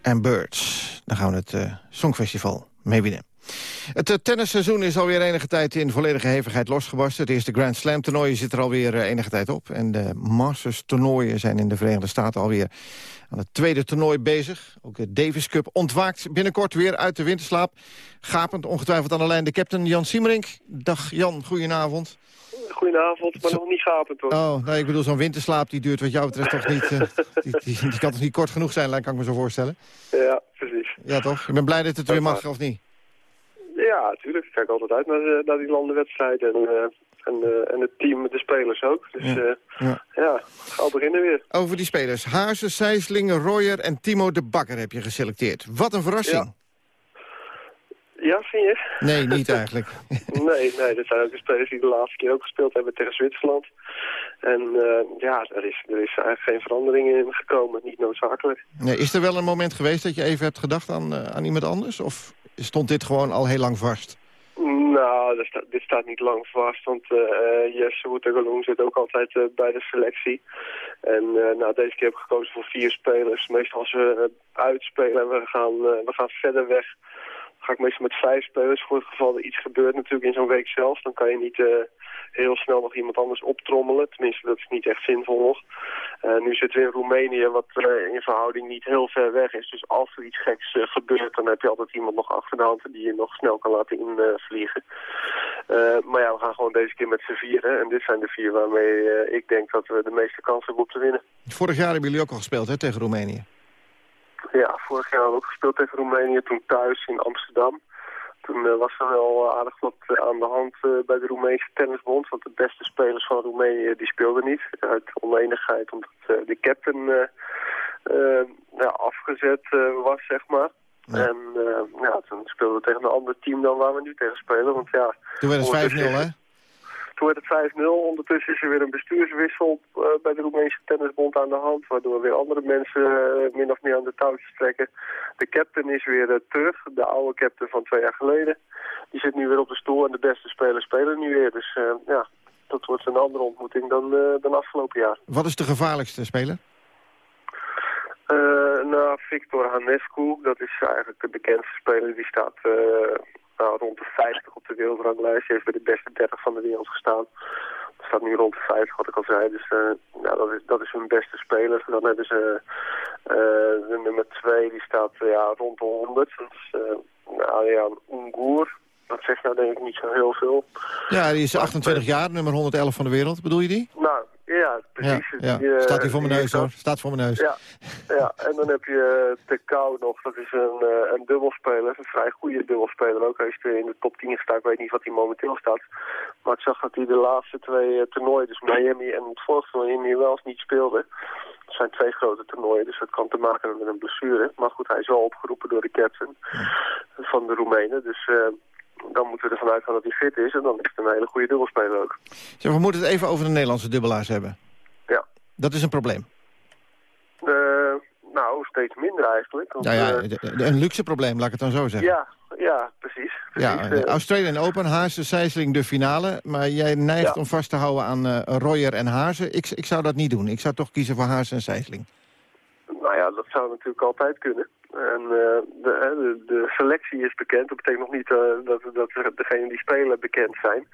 En Birds. Dan gaan we het uh, Songfestival mee winnen. Het uh, tennisseizoen is alweer enige tijd in volledige hevigheid losgebarsten. Het eerste Grand Slam toernooi zit er alweer uh, enige tijd op. En de Masters toernooien zijn in de Verenigde Staten alweer aan het tweede toernooi bezig. Ook de Davis Cup ontwaakt binnenkort weer uit de winterslaap. Gapend ongetwijfeld aan de lijn de captain Jan Siemerink. Dag Jan, goedenavond. Goedenavond, maar nog niet gapend hoor. Oh, nee, ik bedoel, zo'n winterslaap die duurt wat jou betreft toch niet... Uh, die, die, die, kan toch niet kort genoeg zijn, kan ik me zo voorstellen? Ja, precies. Ja, toch? Ik ben blij dat het weer mag, of niet? Ja, natuurlijk. Ik kijk altijd uit naar, naar die landenwedstrijd en, uh, en, uh, en het team, de spelers ook. Dus ja, ja. ja beginnen weer. Over die spelers. Hazen, Sijslingen, Royer en Timo de Bakker heb je geselecteerd. Wat een verrassing. Ja. Ja, vind je? Nee, niet eigenlijk. nee, nee, dat zijn ook de spelers die de laatste keer ook gespeeld hebben tegen Zwitserland. En uh, ja, er is, er is eigenlijk geen verandering in gekomen, niet noodzakelijk. Nee, is er wel een moment geweest dat je even hebt gedacht aan, uh, aan iemand anders? Of stond dit gewoon al heel lang vast? Nou, dit staat, dit staat niet lang vast, want uh, Jesse Woetegeloen zit ook altijd uh, bij de selectie. En uh, nou, deze keer heb ik gekozen voor vier spelers. Meestal als we uitspelen en we gaan, we gaan verder weg, ga ik meestal met vijf spelers voor het geval er iets gebeurt natuurlijk in zo'n week zelf. Dan kan je niet uh, heel snel nog iemand anders optrommelen. Tenminste, dat is niet echt zinvol nog. Uh, nu zitten we in Roemenië, wat uh, in verhouding niet heel ver weg is. Dus als er iets geks gebeurt, dan heb je altijd iemand nog achter de hand die je nog snel kan laten invliegen. maar ja, we gaan gewoon deze keer met z'n vieren. En dit zijn de vier waarmee ik denk dat we de meeste kans hebben op te winnen. Vorig jaar hebben jullie ook al gespeeld hè, tegen Roemenië. Ja, vorig jaar hebben we ook gespeeld tegen Roemenië, toen thuis in Amsterdam. Toen uh, was er wel aardig wat uh, aan de hand uh, bij de Roemeense tennisbond. Want de beste spelers van Roemenië die speelden niet. Uit oneenigheid omdat de captain ja, afgezet was, zeg maar. Ja. En ja, toen speelden we tegen een ander team dan waar we nu tegen spelen. Want, ja, toen werd het 5-0 hè? Toen werd het 5-0. Ondertussen is er weer een bestuurswissel uh, bij de Roemeense Tennisbond aan de hand. Waardoor weer andere mensen uh, min of meer aan de touwtjes trekken. De captain is weer uh, terug. De oude captain van twee jaar geleden. Die zit nu weer op de stoel en de beste spelers spelen nu weer. Dus ja, dat wordt een andere ontmoeting dan, dan afgelopen jaar. Wat is de gevaarlijkste speler? nou, Victor Hanescu. Dat is eigenlijk de bekendste speler. Die staat nou, rond de 50 op de wereldranglijst. Hij heeft bij de beste 30 van de wereld gestaan. Staat nu rond de 50, wat ik al zei. Dus uh, nou, dat, is, dat is hun beste speler. Dan hebben ze uh, de nummer 2, die staat uh, ja, rond de 100. Dat is ja, Ungur. Dat zegt nou denk ik niet zo heel veel. Ja, die is 28 jaar, nummer 111 van de wereld. Bedoel je die? Nou, precies. Ja. Die, uh, Staat hier voor mijn neus hoor. Staat voor mijn neus. Ja, ja. en dan heb je De Kou nog. Dat is een, uh, een dubbelspeler. Een vrij goede dubbelspeler ook. Hij is in de top 10 gestaan. Ik weet niet wat hij momenteel staat. Maar ik zag dat hij de laatste twee toernooien, dus Miami en het vorige toernooi in Wells niet speelde. Het zijn twee grote toernooien, dus dat kan te maken hebben met een blessure. Maar goed, hij is wel opgeroepen door de captain van de Roemenen. Dus dan moeten we ervan uitgaan dat hij fit is. En dan is het een hele goede dubbelspeler ook. Zeg, we moeten het even over de Nederlandse dubbelaars hebben. Ja. Dat is een probleem. Uh, nou, steeds minder eigenlijk. Want, ja, ja, uh, een luxe probleem, laat ik het dan zo zeggen. Ja, ja precies. Ja, precies. Uh, Australian Open, Haase, Sijsling de finale. Maar jij neigt ja. om vast te houden aan Royer en Haase. Ik, ik zou dat niet doen. Ik zou toch kiezen voor Haase en Sijsling. Nou ja, dat zou natuurlijk altijd kunnen. En uh, de, de, selectie is bekend. Dat betekent nog niet uh, dat, dat degenen die spelen bekend zijn.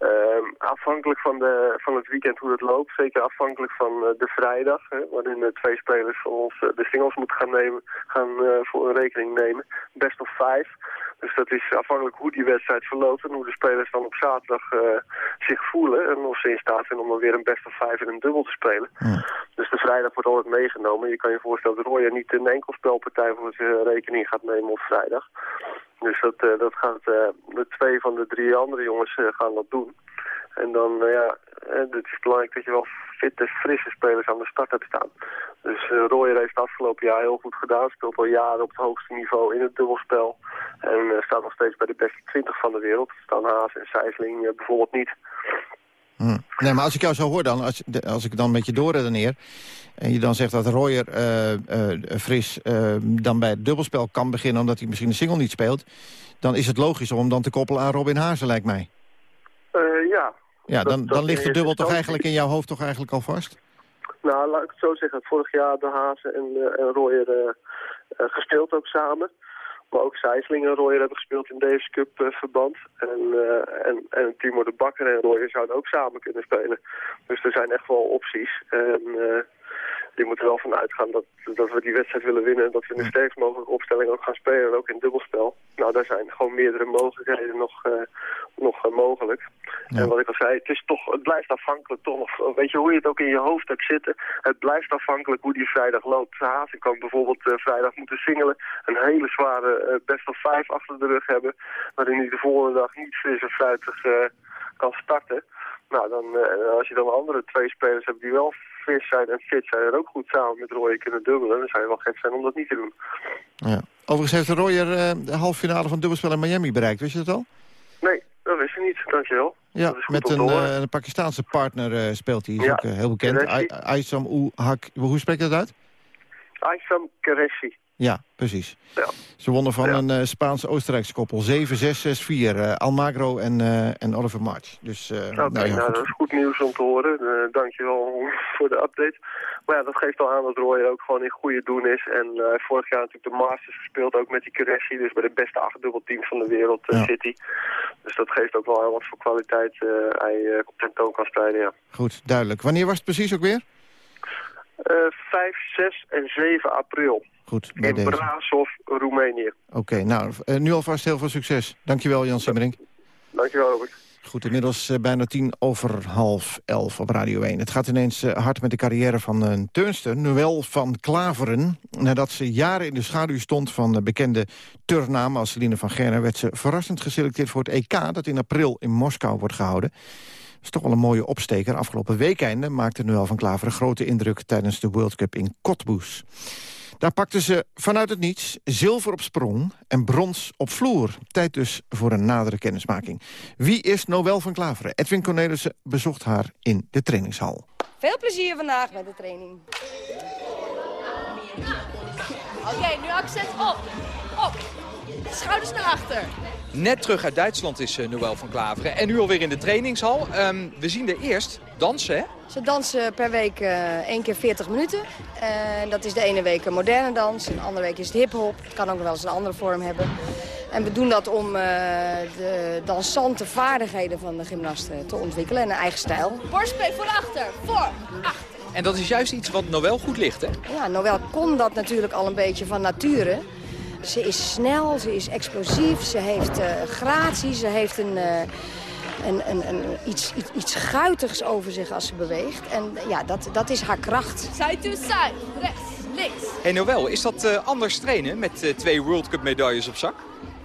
Uh, afhankelijk van, de, van het weekend hoe het loopt. Zeker afhankelijk van uh, de vrijdag. Hè, waarin twee spelers van ons de singles moeten gaan, nemen, gaan voor een rekening nemen. Best of vijf. Dus dat is afhankelijk hoe die wedstrijd verloopt en hoe de spelers dan op zaterdag uh, zich voelen. En of ze in staat zijn om dan weer een best of vijf in een dubbel te spelen. Ja. Dus de vrijdag wordt altijd meegenomen. Je kan je voorstellen dat Roya niet een enkel spelpartij voor zijn rekening gaat nemen op vrijdag. Dus dat, uh, dat gaat, uh, de twee van de drie andere jongens gaan dat doen. En dan, ja, het is belangrijk dat je wel fitte, frisse spelers aan de start hebt staan. Dus uh, Royer heeft het afgelopen jaar heel goed gedaan. Speelt al jaren op het hoogste niveau in het dubbelspel. En staat nog steeds bij de beste 20 van de wereld. Staan Haas en Sijsling bijvoorbeeld niet. Hmm. Nee, maar als ik jou zo hoor dan, als, als ik dan een beetje doorredeneer... en je dan zegt dat Royer fris dan bij het dubbelspel kan beginnen... omdat hij misschien een single niet speelt... dan is het logisch om hem dan te koppelen aan Robin Hazen, lijkt mij. ja, ja, dan, dan ligt de dubbel toch eigenlijk in jouw hoofd toch eigenlijk al vast? Nou, laat ik het zo zeggen. Vorig jaar de Hazen en, en Royer gespeeld ook samen. Maar ook Sijsling en Royer hebben gespeeld in Davis Cup verband. En, en, en Timo de Bakker en Royer zouden ook samen kunnen spelen. Dus er zijn echt wel opties. En je moet er wel van uitgaan dat, dat we die wedstrijd willen winnen. En dat we in de sterkst mogelijke opstelling ook gaan spelen. En ook in dubbelspel. Nou, daar zijn gewoon meerdere mogelijkheden nog, uh, nog uh, mogelijk. Ja. En wat ik al zei, het, is toch, het blijft afhankelijk toch nog. Weet je hoe je het ook in je hoofd hebt zitten. Het blijft afhankelijk hoe die vrijdag loopt. Hazen kan bijvoorbeeld uh, vrijdag moeten singelen. Een hele zware best of vijf achter de rug hebben. Waarin hij de volgende dag niet fris en fruitig kan starten. Nou, dan, als je dan andere twee spelers hebt die wel fris zijn en fit zijn... en ook goed samen met Royer kunnen dubbelen... dan zou je wel gek zijn om dat niet te doen. Ja. Overigens heeft Royer uh, de halve finale van dubbelspel in Miami bereikt. Wist je dat al? Nee, dat wist je niet. Dankjewel. Ja, met een, uh, een Pakistaanse partner uh, speelt hij. Is ja. ook heel bekend. Aysam Hak. Hoe spreek je dat uit? Aysam Qureshi. Ja, precies. Ja. Ze wonnen van ja. een uh, Spaans-Oostenrijkse koppel. 7-6-6-4. Uh, Almagro en, uh, en Oliver March. Dus, okay, nou, ja, nou dat is goed nieuws om te horen. Dankjewel voor de update. Maar ja, dat geeft al aan dat Roy ook gewoon in goede doen is. En vorig jaar natuurlijk de Masters gespeeld, ook met die Qureshi. Dus bij de beste achtdubbelteam van de wereld, ja. City. Dus dat geeft ook wel aan wat voor kwaliteit hij op tentoon kan strijden, ja. Goed, duidelijk. Wanneer was het precies ook weer? 5, 6 en 7 april. Goed, bij in deze. Brasov, Roemenië. Oké, okay, nou, uh, nu alvast heel veel succes. Dankjewel, Jan Simmerink. Dankjewel, Robert. Goed, inmiddels uh, bijna tien over half elf op Radio 1. Het gaat ineens uh, hard met de carrière van een turnster, Noël van Klaveren. Nadat ze jaren in de schaduw stond van de bekende turnnamen als Celine van Gerner... werd ze verrassend geselecteerd voor het EK dat in april in Moskou wordt gehouden. Dat is toch wel een mooie opsteker. Afgelopen weekende maakte Noël van Klaveren grote indruk... tijdens de World Cup in Cottbus. Daar pakten ze vanuit het niets zilver op sprong en brons op vloer. Tijd dus voor een nadere kennismaking. Wie is Noël van Klaveren? Edwin Cornelissen bezocht haar in de trainingshal. Veel plezier vandaag met de training. Oké, nu accent op. Op. Schouders naar achter. Net terug uit Duitsland is uh, Noël van Klaveren. En nu alweer in de trainingshal. Um, we zien er eerst dansen, hè? Ze dansen per week uh, één keer 40 minuten. En dat is de ene week een moderne dans, de andere week is het hiphop. Het kan ook nog wel eens een andere vorm hebben. En we doen dat om uh, de dansante vaardigheden van de gymnasten te ontwikkelen en een eigen stijl. Borstbreed voor achter, voor, achter. En dat is juist iets wat Noël goed ligt, hè? Ja, Noël kon dat natuurlijk al een beetje van nature. Ze is snel, ze is explosief, ze heeft uh, gratie, ze heeft een... Uh, een, een, een, iets, iets, iets guitigs over zich als ze beweegt. En ja, dat, dat is haar kracht. Side to side, rechts, links. Hey Noël, is dat uh, anders trainen met uh, twee World Cup medailles op zak?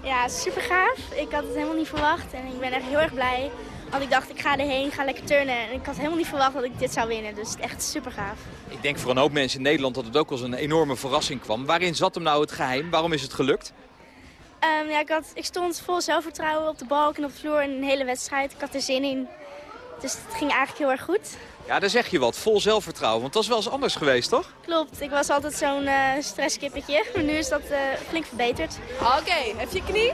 Ja, super gaaf. Ik had het helemaal niet verwacht en ik ben echt heel erg blij. Want ik dacht, ik ga erheen, ga lekker turnen. En ik had helemaal niet verwacht dat ik dit zou winnen. Dus het is echt super gaaf. Ik denk voor een hoop mensen in Nederland dat het ook als een enorme verrassing kwam. Waarin zat hem nou het geheim? Waarom is het gelukt? Um, ja, ik, had, ik stond vol zelfvertrouwen op de balk en op de vloer in een hele wedstrijd. Ik had er zin in. Dus het ging eigenlijk heel erg goed. Ja, daar zeg je wat. Vol zelfvertrouwen. Want dat is wel eens anders geweest, toch? Klopt. Ik was altijd zo'n uh, stresskippetje. Maar nu is dat uh, flink verbeterd. Oké, okay, heb je knie?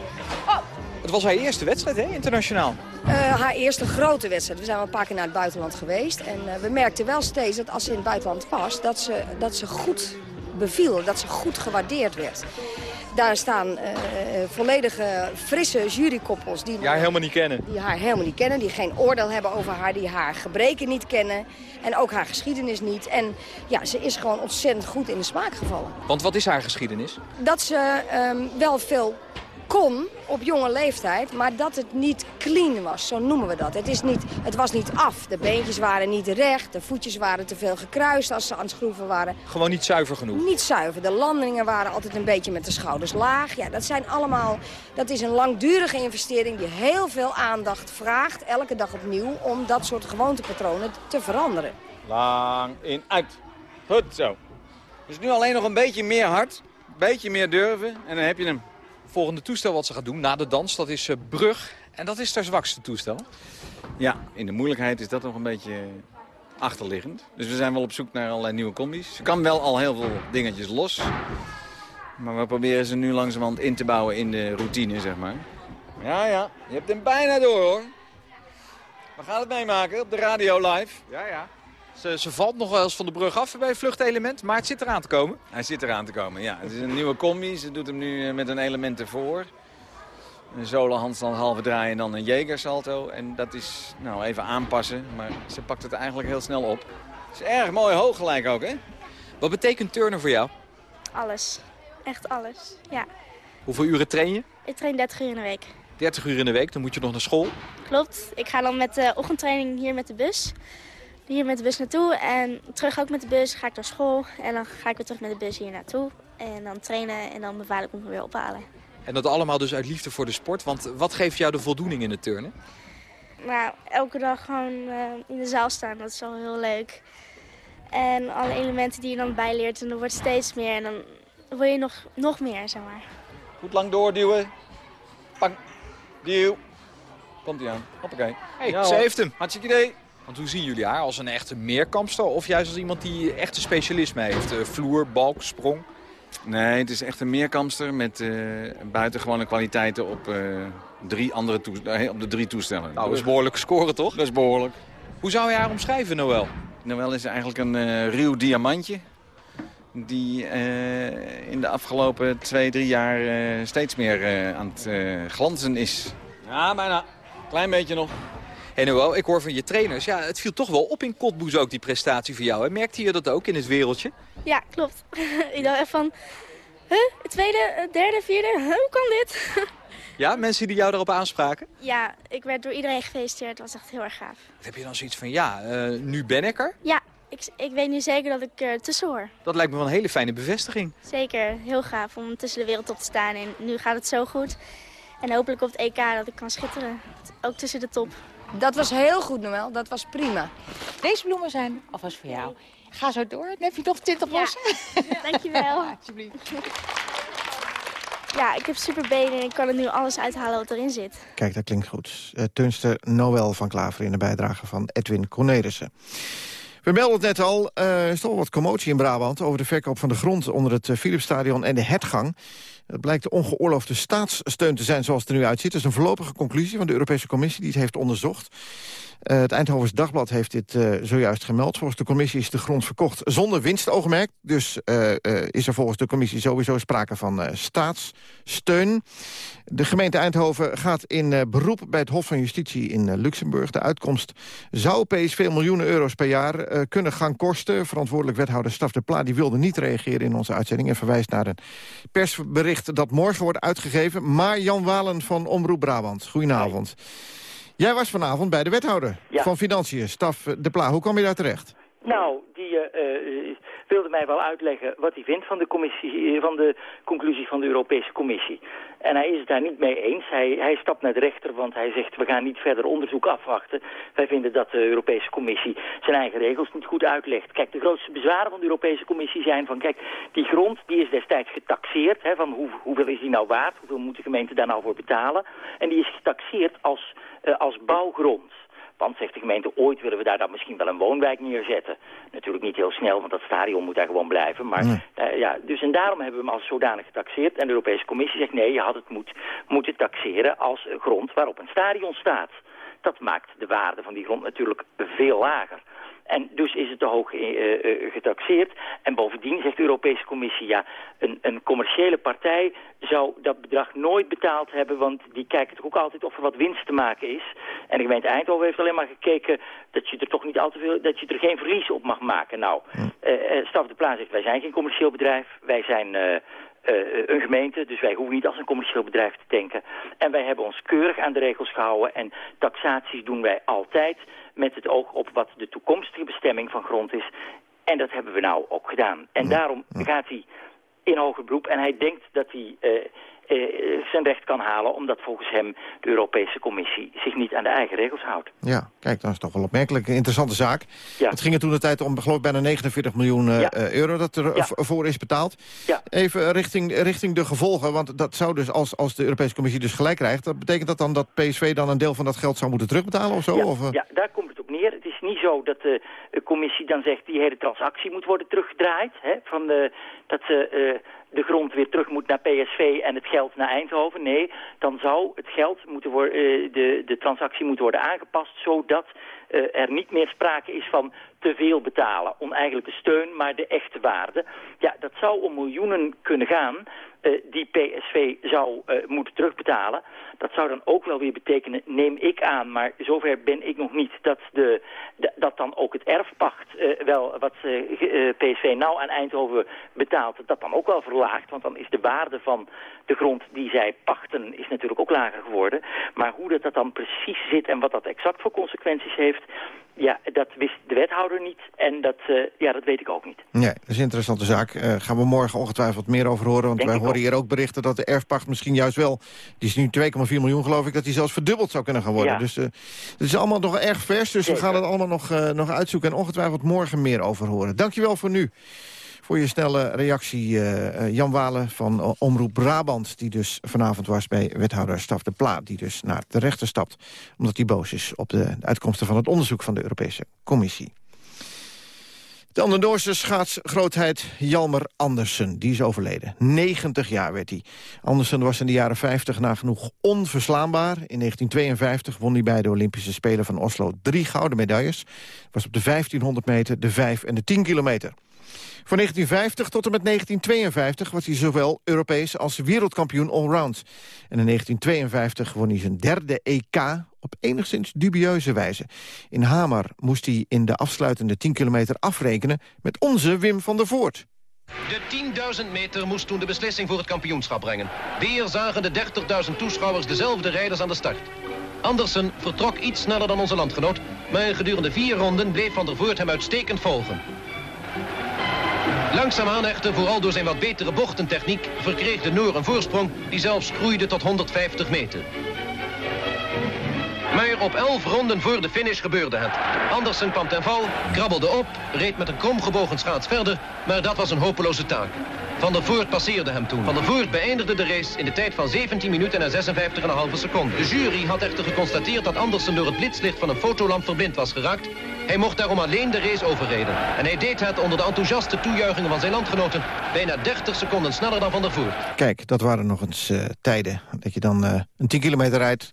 Op. Het was haar eerste wedstrijd, hè, internationaal? Uh, haar eerste grote wedstrijd. We zijn wel een paar keer naar het buitenland geweest. En uh, we merkten wel steeds dat als ze in het buitenland was... dat ze, dat ze goed beviel, dat ze goed gewaardeerd werd. Daar staan uh, volledige frisse jurykoppels die, die haar helemaal niet kennen. Die haar helemaal niet kennen, die geen oordeel hebben over haar, die haar gebreken niet kennen. En ook haar geschiedenis niet. En ja, ze is gewoon ontzettend goed in de smaak gevallen. Want wat is haar geschiedenis? Dat ze um, wel veel kon op jonge leeftijd, maar dat het niet clean was. Zo noemen we dat. Het, is niet, het was niet af. De beentjes waren niet recht, de voetjes waren te veel gekruist als ze aan het schroeven waren. Gewoon niet zuiver genoeg? Niet zuiver. De landingen waren altijd een beetje met de schouders laag. Ja, dat zijn allemaal, dat is een langdurige investering die heel veel aandacht vraagt, elke dag opnieuw, om dat soort gewoontepatronen te veranderen. Lang in, uit. Goed zo. Dus nu alleen nog een beetje meer hard, een beetje meer durven en dan heb je hem. Volgende toestel wat ze gaat doen na de dans, dat is uh, brug. En dat is haar zwakste toestel. Ja, in de moeilijkheid is dat nog een beetje achterliggend. Dus we zijn wel op zoek naar allerlei nieuwe combi's. Ze kan wel al heel veel dingetjes los. Maar we proberen ze nu langzamerhand in te bouwen in de routine, zeg maar. Ja, ja, je hebt hem bijna door, hoor. We gaan het meemaken op de radio live. Ja, ja. Ze, ze valt nog wel eens van de brug af bij vluchtelement, maar het zit eraan te komen. Hij zit eraan te komen, ja. Het is een nieuwe combi. Ze doet hem nu eh, met een element ervoor. Een solo handstand halve draaien en dan een Jägersalto. En dat is nou even aanpassen, maar ze pakt het eigenlijk heel snel op. Het is erg mooi hoog gelijk ook, hè? Wat betekent turnen voor jou? Alles. Echt alles. Ja. Hoeveel uren train je? Ik train 30 uur in de week. 30 uur in de week, dan moet je nog naar school. Klopt. Ik ga dan met de ochtendtraining hier met de bus. Hier met de bus naartoe en terug ook met de bus. Ga ik naar school en dan ga ik weer terug met de bus hier naartoe. En dan trainen en dan mijn vader komt me weer ophalen. En dat allemaal dus uit liefde voor de sport. Want wat geeft jou de voldoening in het turnen? Nou, elke dag gewoon eh, in de zaal staan, dat is wel heel leuk. En alle elementen die je dan bijleert, en er wordt steeds meer. En dan wil je nog, nog meer, zeg maar. Goed lang doorduwen. Pang. Duw. Komt hij aan. Hoppakee. Hey, Ja, ze hoor. heeft hem. Hartstikke idee. Want hoe zien jullie haar? Als een echte meerkampster of juist als iemand die echte specialisme heeft? Eh, vloer, balk, sprong? Nee, het is echt een meerkampster met eh buitengewone kwaliteiten op, eh, drie andere op de drie toestellen. Nou, dat is behoorlijk scoren, toch? Dat is behoorlijk. Hoe zou je haar omschrijven, Noël? Noël is eigenlijk een eh, ruw diamantje. Die eh, in de afgelopen twee, drie jaar eh, steeds meer eh, aan het glanzen is. Ja, bijna. Klein beetje nog. Hey Noël, ik hoor van je trainers. Ja, het viel toch wel op in Kotboes ook, die prestatie voor jou. Hè? Merkte je dat ook in het wereldje? Ja, klopt. ik dacht echt van, huh? Tweede, het derde, vierde, huh? hoe kan dit? Ja, mensen die jou daarop aanspraken? ja, ik werd door iedereen gefeliciteerd. Het was echt heel erg gaaf. Heb je dan zoiets van, ja, eh, nu ben ik er? Ja, ik, ik weet nu zeker dat ik er tussen hoor. Dat lijkt me wel een hele fijne bevestiging. Zeker, heel gaaf om tussen de wereldtop te staan. En nu gaat het zo goed. En hopelijk op het EK dat ik kan schitteren. Ook tussen de top. Dat was heel goed, Noël. Dat was prima. Deze bloemen zijn alvast voor jou. Ga zo door. Dan heb je nog 20 lossen. Dankjewel. Alsjeblieft. Ja, ik heb super benen en ik kan er nu alles uithalen wat erin zit. Kijk, dat klinkt goed. Uh, Tunster Noël van Klaver in de bijdrage van Edwin Cornelissen. We melden het net al, uh, er is toch wat commotie in Brabant... over de verkoop van de grond onder het uh, Philipsstadion en de Hetgang. Het blijkt de ongeoorloofde staatssteun te zijn zoals het er nu uitziet. Dat is een voorlopige conclusie van de Europese Commissie die het heeft onderzocht. Uh, het Eindhovens Dagblad heeft dit uh, zojuist gemeld. Volgens de commissie is de grond verkocht zonder winstoogmerk. Dus uh, is er volgens de commissie sowieso sprake van staatssteun. De gemeente Eindhoven gaat in beroep bij het Hof van Justitie in Luxemburg. De uitkomst zou PSV miljoenen euro's per jaar kunnen gaan kosten. Verantwoordelijk wethouder Staf de Pla die wilde niet reageren in onze uitzending... en verwijst naar een persbericht dat morgen wordt uitgegeven. Maar Jan Walen van Omroep Brabant, goedenavond. Jij was vanavond bij de wethouder Ja. van Financiën, Staf de Pla. Hoe kwam je daar terecht? Nou, die eh, eh, wilde mij wel uitleggen wat hij vindt van de, commissie, eh, van de conclusie van de Europese Commissie. En hij is daar niet mee eens. Hij, hij stapt naar de rechter, want hij zegt we gaan niet verder onderzoek afwachten. Wij vinden dat de Europese Commissie zijn eigen regels niet goed uitlegt. Kijk, de grootste bezwaren van de Europese Commissie zijn van... kijk, die grond die is destijds getaxeerd. Hè, van hoe, hoeveel is die nou waard? Hoeveel moet de gemeente daar nou voor betalen? En die is getaxeerd als, eh, als bouwgrond. Want, zegt de gemeente, ooit willen we daar dan misschien wel een woonwijk neerzetten. Natuurlijk niet heel snel, want dat stadion moet daar gewoon blijven. Maar, eh, ja, dus en daarom hebben we hem als zodanig getaxeerd. En de Europese Commissie zegt, nee, je had het moet, moeten taxeren als grond waarop een stadion staat. Dat maakt de waarde van die grond natuurlijk veel lager. En dus is het te hoog uh, uh, getaxeerd. En bovendien zegt de Europese Commissie... ja, een, een, commerciële partij zou dat bedrag nooit betaald hebben... want die kijken toch ook altijd of er wat winst te maken is. En de gemeente Eindhoven heeft alleen maar gekeken... dat je er toch niet al te veel... dat je er geen verlies op mag maken. Nou, uh, Staf de Plaats zegt... wij zijn geen commercieel bedrijf. Wij zijn... Uh, een gemeente, dus wij hoeven niet als een commercieel bedrijf te denken. En wij hebben ons keurig aan de regels gehouden en taxaties doen wij altijd met het oog op wat de toekomstige bestemming van grond is. En dat hebben we nou ook gedaan. En daarom gaat hij in hoger beroep en hij denkt dat hij uh, zijn recht kan halen... omdat volgens hem de Europese Commissie zich niet aan de eigen regels houdt. Ja, kijk, dat is toch wel opmerkelijk. Een interessante zaak. Ja. Het ging er toen de tijd om, geloof ik, bijna 49 miljoen uh, Ja. euro dat er Ja. voor is betaald. Ja. Even richting, richting de gevolgen, want dat zou dus, als, als de Europese Commissie dus gelijk krijgt... dat betekent dat dan dat PSV dan een deel van dat geld zou moeten terugbetalen of zo? Ja, of, ja, daar komt het op neer. Het is niet zo dat de eh, commissie dan zegt... die hele transactie moet worden teruggedraaid. Hè, van de, dat ze de grond weer terug moet naar PSV en het geld naar Eindhoven. Nee, dan zou het geld moeten worden, uh, de, de transactie moeten worden aangepast zodat er niet meer sprake is van te veel betalen. Oneigenlijke steun, maar de echte waarde. Ja, dat zou om miljoenen kunnen gaan uh, die PSV zou uh, moeten terugbetalen. Dat zou dan ook wel weer betekenen, neem ik aan, maar zover ben ik nog niet, dat, de, de dat dan ook het erfpacht wel wat PSV nou aan Eindhoven betaalt, dat dan ook wel verlaagt. Want dan is de waarde van de grond die zij pachten is natuurlijk ook lager geworden. Maar hoe dat, dat dan precies zit en wat dat exact voor consequenties heeft, ja, dat wist de wethouder niet en dat, uh, ja, dat weet ik ook niet. Nee, dat is een interessante zaak. Uh, gaan we morgen ongetwijfeld meer over horen. Want Denk wij horen hier ook berichten dat de erfpacht misschien juist wel... die is nu 2,4 miljoen geloof ik, dat die zelfs verdubbeld zou kunnen gaan worden. Ja. Dus uh, het is allemaal nog erg vers, dus Zeker. we gaan het allemaal nog, nog uitzoeken... en ongetwijfeld morgen meer over horen. Dankjewel voor nu voor je snelle reactie, uh, Jan Walen van uh, Omroep Brabant... die dus vanavond was bij wethouder Staf de Plaat... die dus naar de rechter stapt, omdat hij boos is... op de uitkomsten van het onderzoek van de Europese Commissie. De Anderdoorse schaatsgrootheid Jalmer Andersen, die is overleden. 90 jaar werd hij. Andersen was in de jaren 50 nagenoeg onverslaanbaar. In 1952 won hij bij de Olympische Spelen van Oslo drie gouden medailles. was op de 1500 meter, de 5 en de 10 kilometer. Van 1950 tot en met 1952 was hij zowel Europees als wereldkampioen allround. En in 1952 won hij zijn derde EK op enigszins dubieuze wijze. In Hamer moest hij in de afsluitende 10 kilometer afrekenen met onze Wim van der Voort. De 10.000 meter moest toen de beslissing voor het kampioenschap brengen. Weer zagen de 30.000 toeschouwers dezelfde rijders aan de start. Andersen vertrok iets sneller dan onze landgenoot... maar gedurende vier ronden bleef Van der Voort hem uitstekend volgen. Langzaamaan echter, vooral door zijn wat betere bochtentechniek... verkreeg de Noor een voorsprong die zelfs groeide tot 150 meter. Maar op 11 ronden voor de finish gebeurde het. Andersen kwam ten val, krabbelde op, reed met een kromgebogen schaats verder... maar dat was een hopeloze taak. Van der Voort passeerde hem toen. Van der Voort beëindigde de race in de tijd van 17 minuten en 56,5 seconden. De jury had echter geconstateerd dat Andersen door het blitslicht van een fotolamp verblind was geraakt. Hij mocht daarom alleen de race overreden. En hij deed het onder de enthousiaste toejuichingen van zijn landgenoten... bijna 30 seconden sneller dan Van der Voort. Kijk, dat waren nog eens uh, tijden. Dat je dan uh, een 10 kilometer rijdt,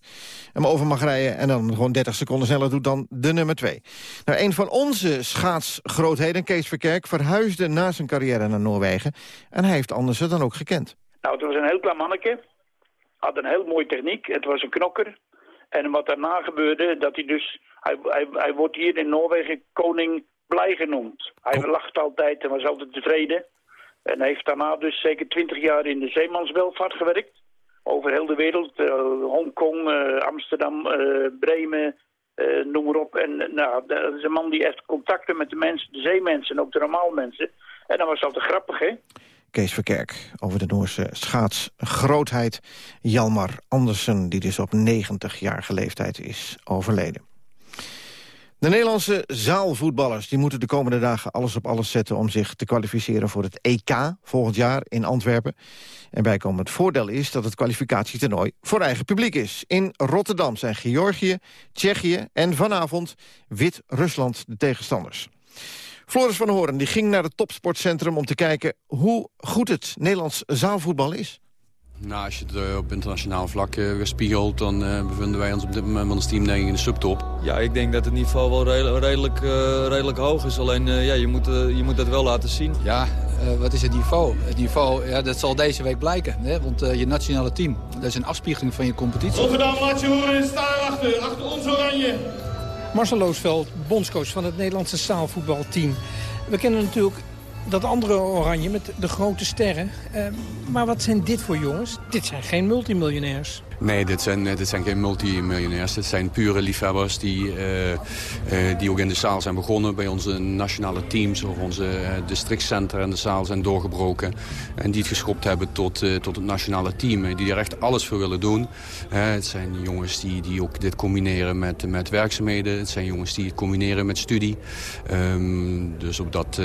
hem over mag rijden... en dan gewoon 30 seconden sneller doet dan de nummer 2. Nou, een van onze schaatsgrootheden, Kees Verkerk... verhuisde na zijn carrière naar Noorwegen... en hij heeft Andersen dan ook gekend. Nou, het was een heel klein manneke. Had een heel mooie techniek. Het was een knokker. En wat daarna gebeurde, dat hij dus... Hij, hij, hij wordt hier in Noorwegen koning blij genoemd. Hij lacht altijd en was altijd tevreden. En hij heeft daarna dus zeker twintig jaar in de zeemanswelvaart gewerkt. Over heel de wereld. Uh, Hongkong, uh, Amsterdam, uh, Bremen, noem maar op. En nou, dat is een man die echt contacten met de mensen, de zeemensen en ook de normaal mensen. En dat was altijd grappig, hè? Kees Verkerk over de Noorse schaatsgrootheid Jalmar Andersen... die dus op 90-jarige leeftijd is overleden. De Nederlandse zaalvoetballers die moeten de komende dagen alles op alles zetten... om zich te kwalificeren voor het EK volgend jaar in Antwerpen. En bijkomend voordeel is dat het kwalificatietoernooi voor eigen publiek is. In Rotterdam zijn Georgië, Tsjechië en vanavond Wit-Rusland de tegenstanders. Floris van Horen die ging naar het topsportcentrum om te kijken... hoe goed het Nederlands zaalvoetbal is. Nou, als je het eh, op internationaal vlak uh, weerspiegelt... dan uh, bevinden wij ons op dit moment ons team denk ik in de subtop. Ja, ik denk dat het niveau wel redelijk, uh, redelijk hoog is. Alleen ja, je, moet, je moet dat wel laten zien. Ja, wat is het niveau? Het niveau, ja, dat zal deze week blijken. Hè? Want je nationale team, dat is een afspiegeling van je competitie. Rotterdam, laat je horen, sta achter, achter ons oranje. Marcel Loosveld, bondscoach van het Nederlandse zaalvoetbalteam. We kennen natuurlijk dat andere oranje met de grote sterren. Uh, maar wat zijn dit voor jongens? Dit zijn geen multimiljonairs. Nee, dit zijn, eh, dit zijn geen multimiljonairs. Dit zijn pure liefhebbers die, uh, uh, die ook in de zaal zijn begonnen. Bij onze nationale teams of onze uh, districtcenter in de zaal zijn doorgebroken. En die het geschopt hebben tot, tot het nationale team. Die er echt alles voor willen doen. het zijn jongens die, die ook dit combineren met, met werkzaamheden. Het zijn jongens die het combineren met studie. Um, dus op dat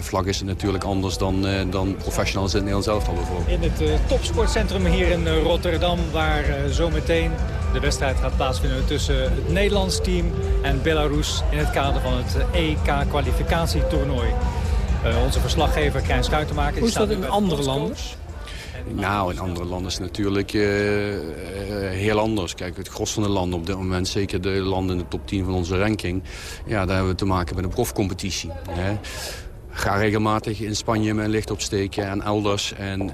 vlak is het natuurlijk anders dan, dan professionals in Nederland zelf al bijvoorbeeld. In het topsportcentrum hier in Rotterdam... waar uh, zometeen de wedstrijd gaat plaatsvinden tussen het Nederlands team en Belarus in het kader van het EK-kwalificatietoernooi. Uh, onze verslaggever Krijn Schuitenmaker... Hoe is dat in andere landen? Nou, in andere landen is het natuurlijk uh, uh, heel anders. Kijk, het gros van de landen op dit moment, zeker de landen in de top 10 van onze ranking... ja, daar hebben we te maken met een profcompetitie. Hè ga regelmatig in Spanje mijn licht opsteken en elders. En uh,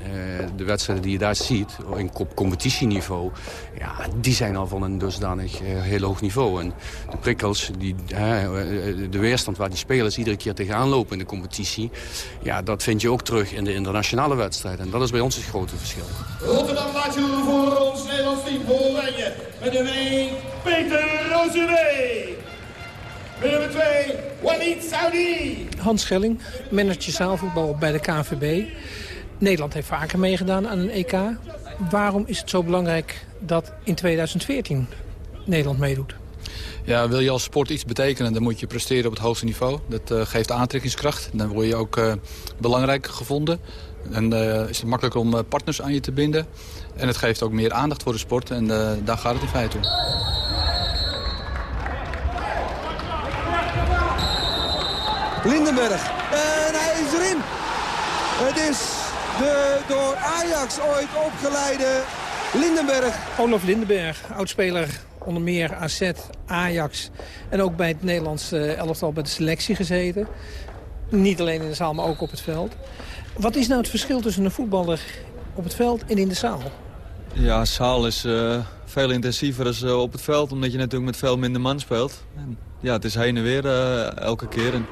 de wedstrijden die je daar ziet, in competitieniveau... Ja, die zijn al van een dusdanig uh, heel hoog niveau. En de prikkels, die, uh, de weerstand waar die spelers iedere keer tegenaan lopen in de competitie... ja, dat vind je ook terug in de internationale wedstrijden. En dat is bij ons het grote verschil. Rotterdam laat je voor ons Nederlands team. Met de 1 Peter Nummer 2, Walid Saudi. Hans Schelling, manager zaalvoetbal bij de KNVB. Nederland heeft vaker meegedaan aan een EK. Waarom is het zo belangrijk dat in 2014 Nederland meedoet? Ja, wil je als sport iets betekenen, dan moet je presteren op het hoogste niveau. Dat uh, geeft aantrekkingskracht. Dan word je ook uh, belangrijk gevonden. En uh, is het makkelijker om partners aan je te binden. En het geeft ook meer aandacht voor de sport. En daar gaat het in feite om. Lindenberg. En hij is erin. Het is de door Ajax ooit opgeleide Lindenberg. Olaf Lindenberg, oudspeler onder meer AZ, Ajax... en ook bij het Nederlands elftal bij de selectie gezeten. Niet alleen in de zaal, maar ook op het veld. Wat is nou het verschil tussen een voetballer op het veld en in de zaal? Ja, zaal is uh, veel intensiever dan uh, op het veld... omdat je natuurlijk met veel minder man speelt. En, ja, het is heen en weer uh, elke keer. En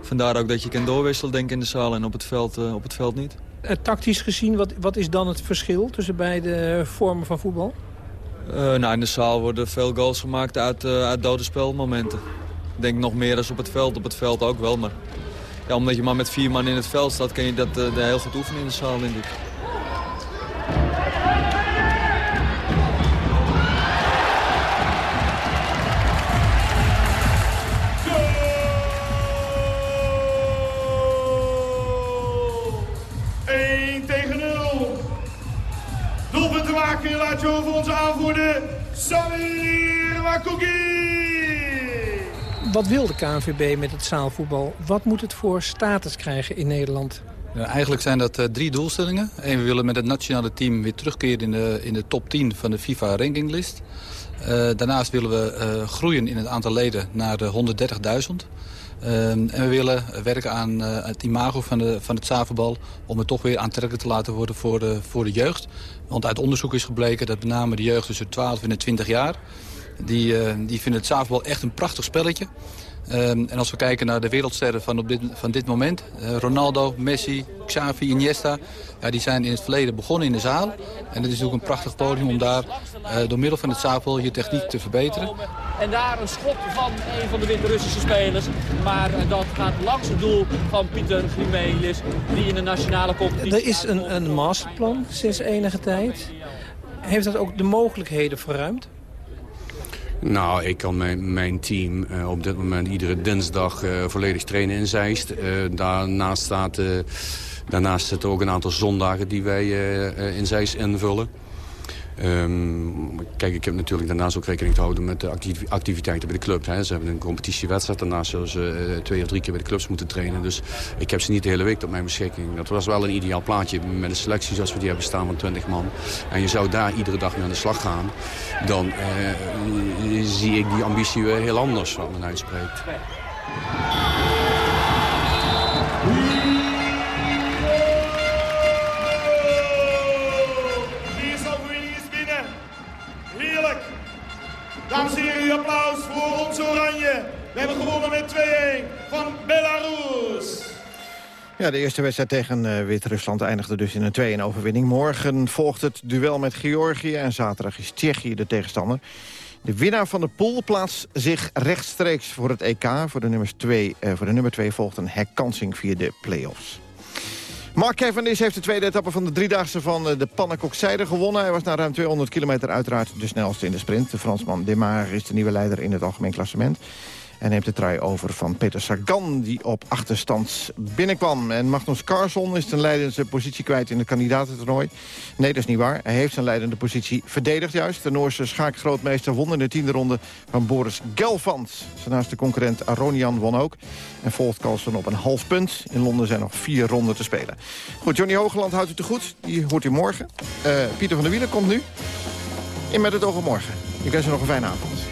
vandaar ook dat je kan doorwisselen denk ik, in de zaal en op het veld, op het veld niet. tactisch gezien, wat, wat is dan het verschil tussen beide vormen van voetbal? nou, in de zaal worden veel goals gemaakt uit, uit dode spelmomenten. Ik denk nog meer dan op het veld. Op het veld ook wel, maar ja, omdat je maar met vier man in het veld staat... kan je dat heel goed oefenen in de zaal, denk ik. Wat wil de KNVB met het zaalvoetbal? Wat moet het voor status krijgen in Nederland? Ja, eigenlijk zijn dat uh, drie doelstellingen. Eén, we willen met het nationale team weer terugkeren in de, in de top 10 van de FIFA rankinglist. Uh, daarnaast willen we uh, groeien in het aantal leden naar 130.000. en we willen werken aan het imago van, de, van het zaalvoetbal... om het toch weer aantrekkelijk te laten worden voor de, voor de jeugd. Want uit onderzoek is gebleken dat met name de jeugd tussen 12 en de 20 jaar... Die, uh, die vinden het zaalvoetbal echt een prachtig spelletje. Um, en als we kijken naar de wereldsterren van, op dit, van dit moment... Uh, Ronaldo, Messi, Xavi, Iniesta... Ja, die zijn in het verleden begonnen in de zaal. En het is natuurlijk een prachtig podium om daar uh, door middel van het zaalvoetbal... je techniek te verbeteren. En daar een schot van een van de Wit-Russische spelers. Maar dat gaat langs het doel van Pieter Grimelis... die in de nationale competitie... Er is een, een masterplan sinds enige tijd. Heeft dat ook de mogelijkheden verruimd? Nou, ik kan mijn, mijn team uh, op dit moment iedere dinsdag uh, volledig trainen in Zeist. Uh, daarnaast, staat, daarnaast zitten ook een aantal zondagen die wij in Zeist invullen. Um, kijk, ik heb natuurlijk daarnaast ook rekening te houden met de activiteiten bij de club. Hè. Ze hebben een competitiewedstrijd. Daarnaast zullen ze uh, twee of drie keer bij de clubs moeten trainen. Dus ik heb ze niet de hele week tot mijn beschikking. Dat was wel een ideaal plaatje met een selectie zoals we die hebben staan van 20 man. En je zou daar iedere dag mee aan de slag gaan. Dan uh, zie ik die ambitie weer heel anders wat men uitspreekt. We hebben gewonnen met 2-1 van Belarus. Ja, de eerste wedstrijd tegen uh, Wit-Rusland eindigde dus in een 2-1 overwinning. Morgen volgt het duel met Georgië en zaterdag is Tsjechië de tegenstander. De winnaar van de pool plaatst zich rechtstreeks voor het EK. Voor de, nummers twee, uh, voor de nummer 2 volgt een herkansing via de play-offs. Mark Cavendish heeft de tweede etappe van de driedaagse van de Pannenkoekzijde gewonnen. Hij was na ruim 200 kilometer uiteraard de snelste in de sprint. De Fransman Demar is de nieuwe leider in het algemeen klassement. En neemt de trui over van Peter Sagan, die op achterstand binnenkwam. En Magnus Carlsen is zijn leidende positie kwijt in het kandidatentoernooi. Nee, dat is niet waar. Hij heeft zijn leidende positie verdedigd juist. De Noorse schaakgrootmeester won in de tiende ronde van Boris Gelfand. Zijn naaste concurrent Aronian won ook. En volgt Carlsen op een half punt. In Londen zijn nog vier ronden te spelen. Goed, Johnny Hogeland houdt het te goed. Die hoort u morgen. Uh, Pieter van der Wielen komt nu. In Met het oog op morgen. Ik wens u nog een fijne avond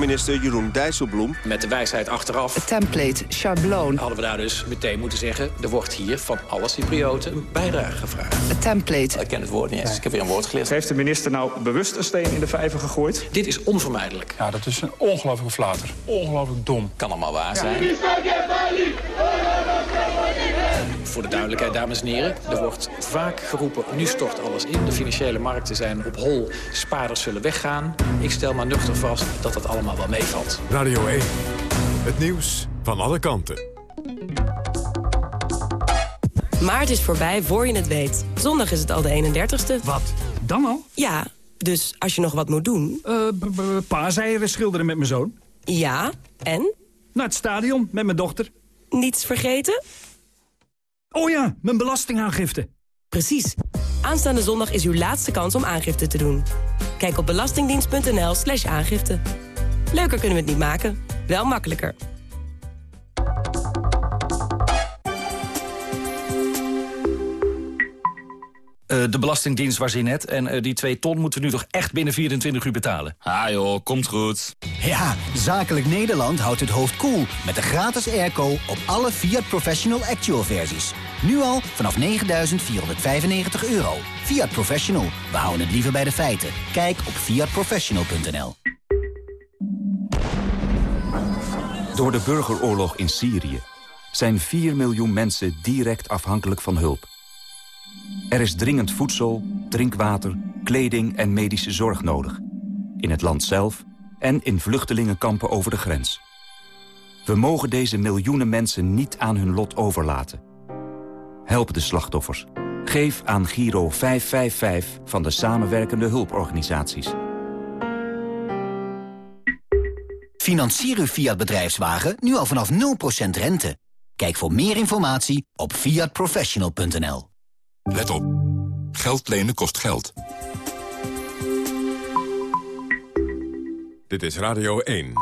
minister Jeroen Dijsselbloem. Met de wijsheid achteraf. Het template schabloon. Hadden we daar dus meteen moeten zeggen... er wordt hier van alle Cyprioten een bijdrage gevraagd. Het template. Ik ken het woord niet eens. Ik heb weer een woord geleerd. Heeft de minister nou bewust een steen in de vijver gegooid? Dit is onvermijdelijk. Ja, dat is een ongelooflijke flater. Ongelooflijk dom. Kan allemaal waar zijn. Voor de duidelijkheid, dames en heren. Er wordt vaak geroepen, nu stort alles in. De financiële markten zijn op hol. Spaarders zullen weggaan. Ik stel maar nuchter vast dat dat allemaal wel meevalt. Radio 1. Het nieuws van alle kanten. Maart is voorbij voor je het weet. Zondag is het al de 31ste. Wat? Dan al? Ja, dus als je nog wat moet doen... Uh, paaseieren schilderen met mijn zoon. Ja, en? Naar het stadion met mijn dochter. Niets vergeten? Oh ja, mijn belastingaangifte. Precies. Aanstaande zondag is uw laatste kans om aangifte te doen. Kijk op belastingdienst.nl slash aangifte. Leuker kunnen we het niet maken, wel makkelijker. Uh, de Belastingdienst was in net. En uh, die 2 ton moeten we nu toch echt binnen 24 uur betalen. Ah joh, komt goed. Ja, Zakelijk Nederland houdt het hoofd koel cool met de gratis airco op alle Fiat Professional Actual versies. Nu al vanaf 9.495 euro. Fiat Professional, we houden het liever bij de feiten. Kijk op fiatprofessional.nl Door de burgeroorlog in Syrië zijn 4 miljoen mensen direct afhankelijk van hulp. Er is dringend voedsel, drinkwater, kleding en medische zorg nodig. In het land zelf en in vluchtelingenkampen over de grens. We mogen deze miljoenen mensen niet aan hun lot overlaten. Help de slachtoffers. Geef aan Giro 555 van de samenwerkende hulporganisaties. Financier uw Fiat bedrijfswagen nu al vanaf 0% rente. Kijk voor meer informatie op fiatprofessional.nl. Let op. Geld lenen kost geld. Dit is Radio 1.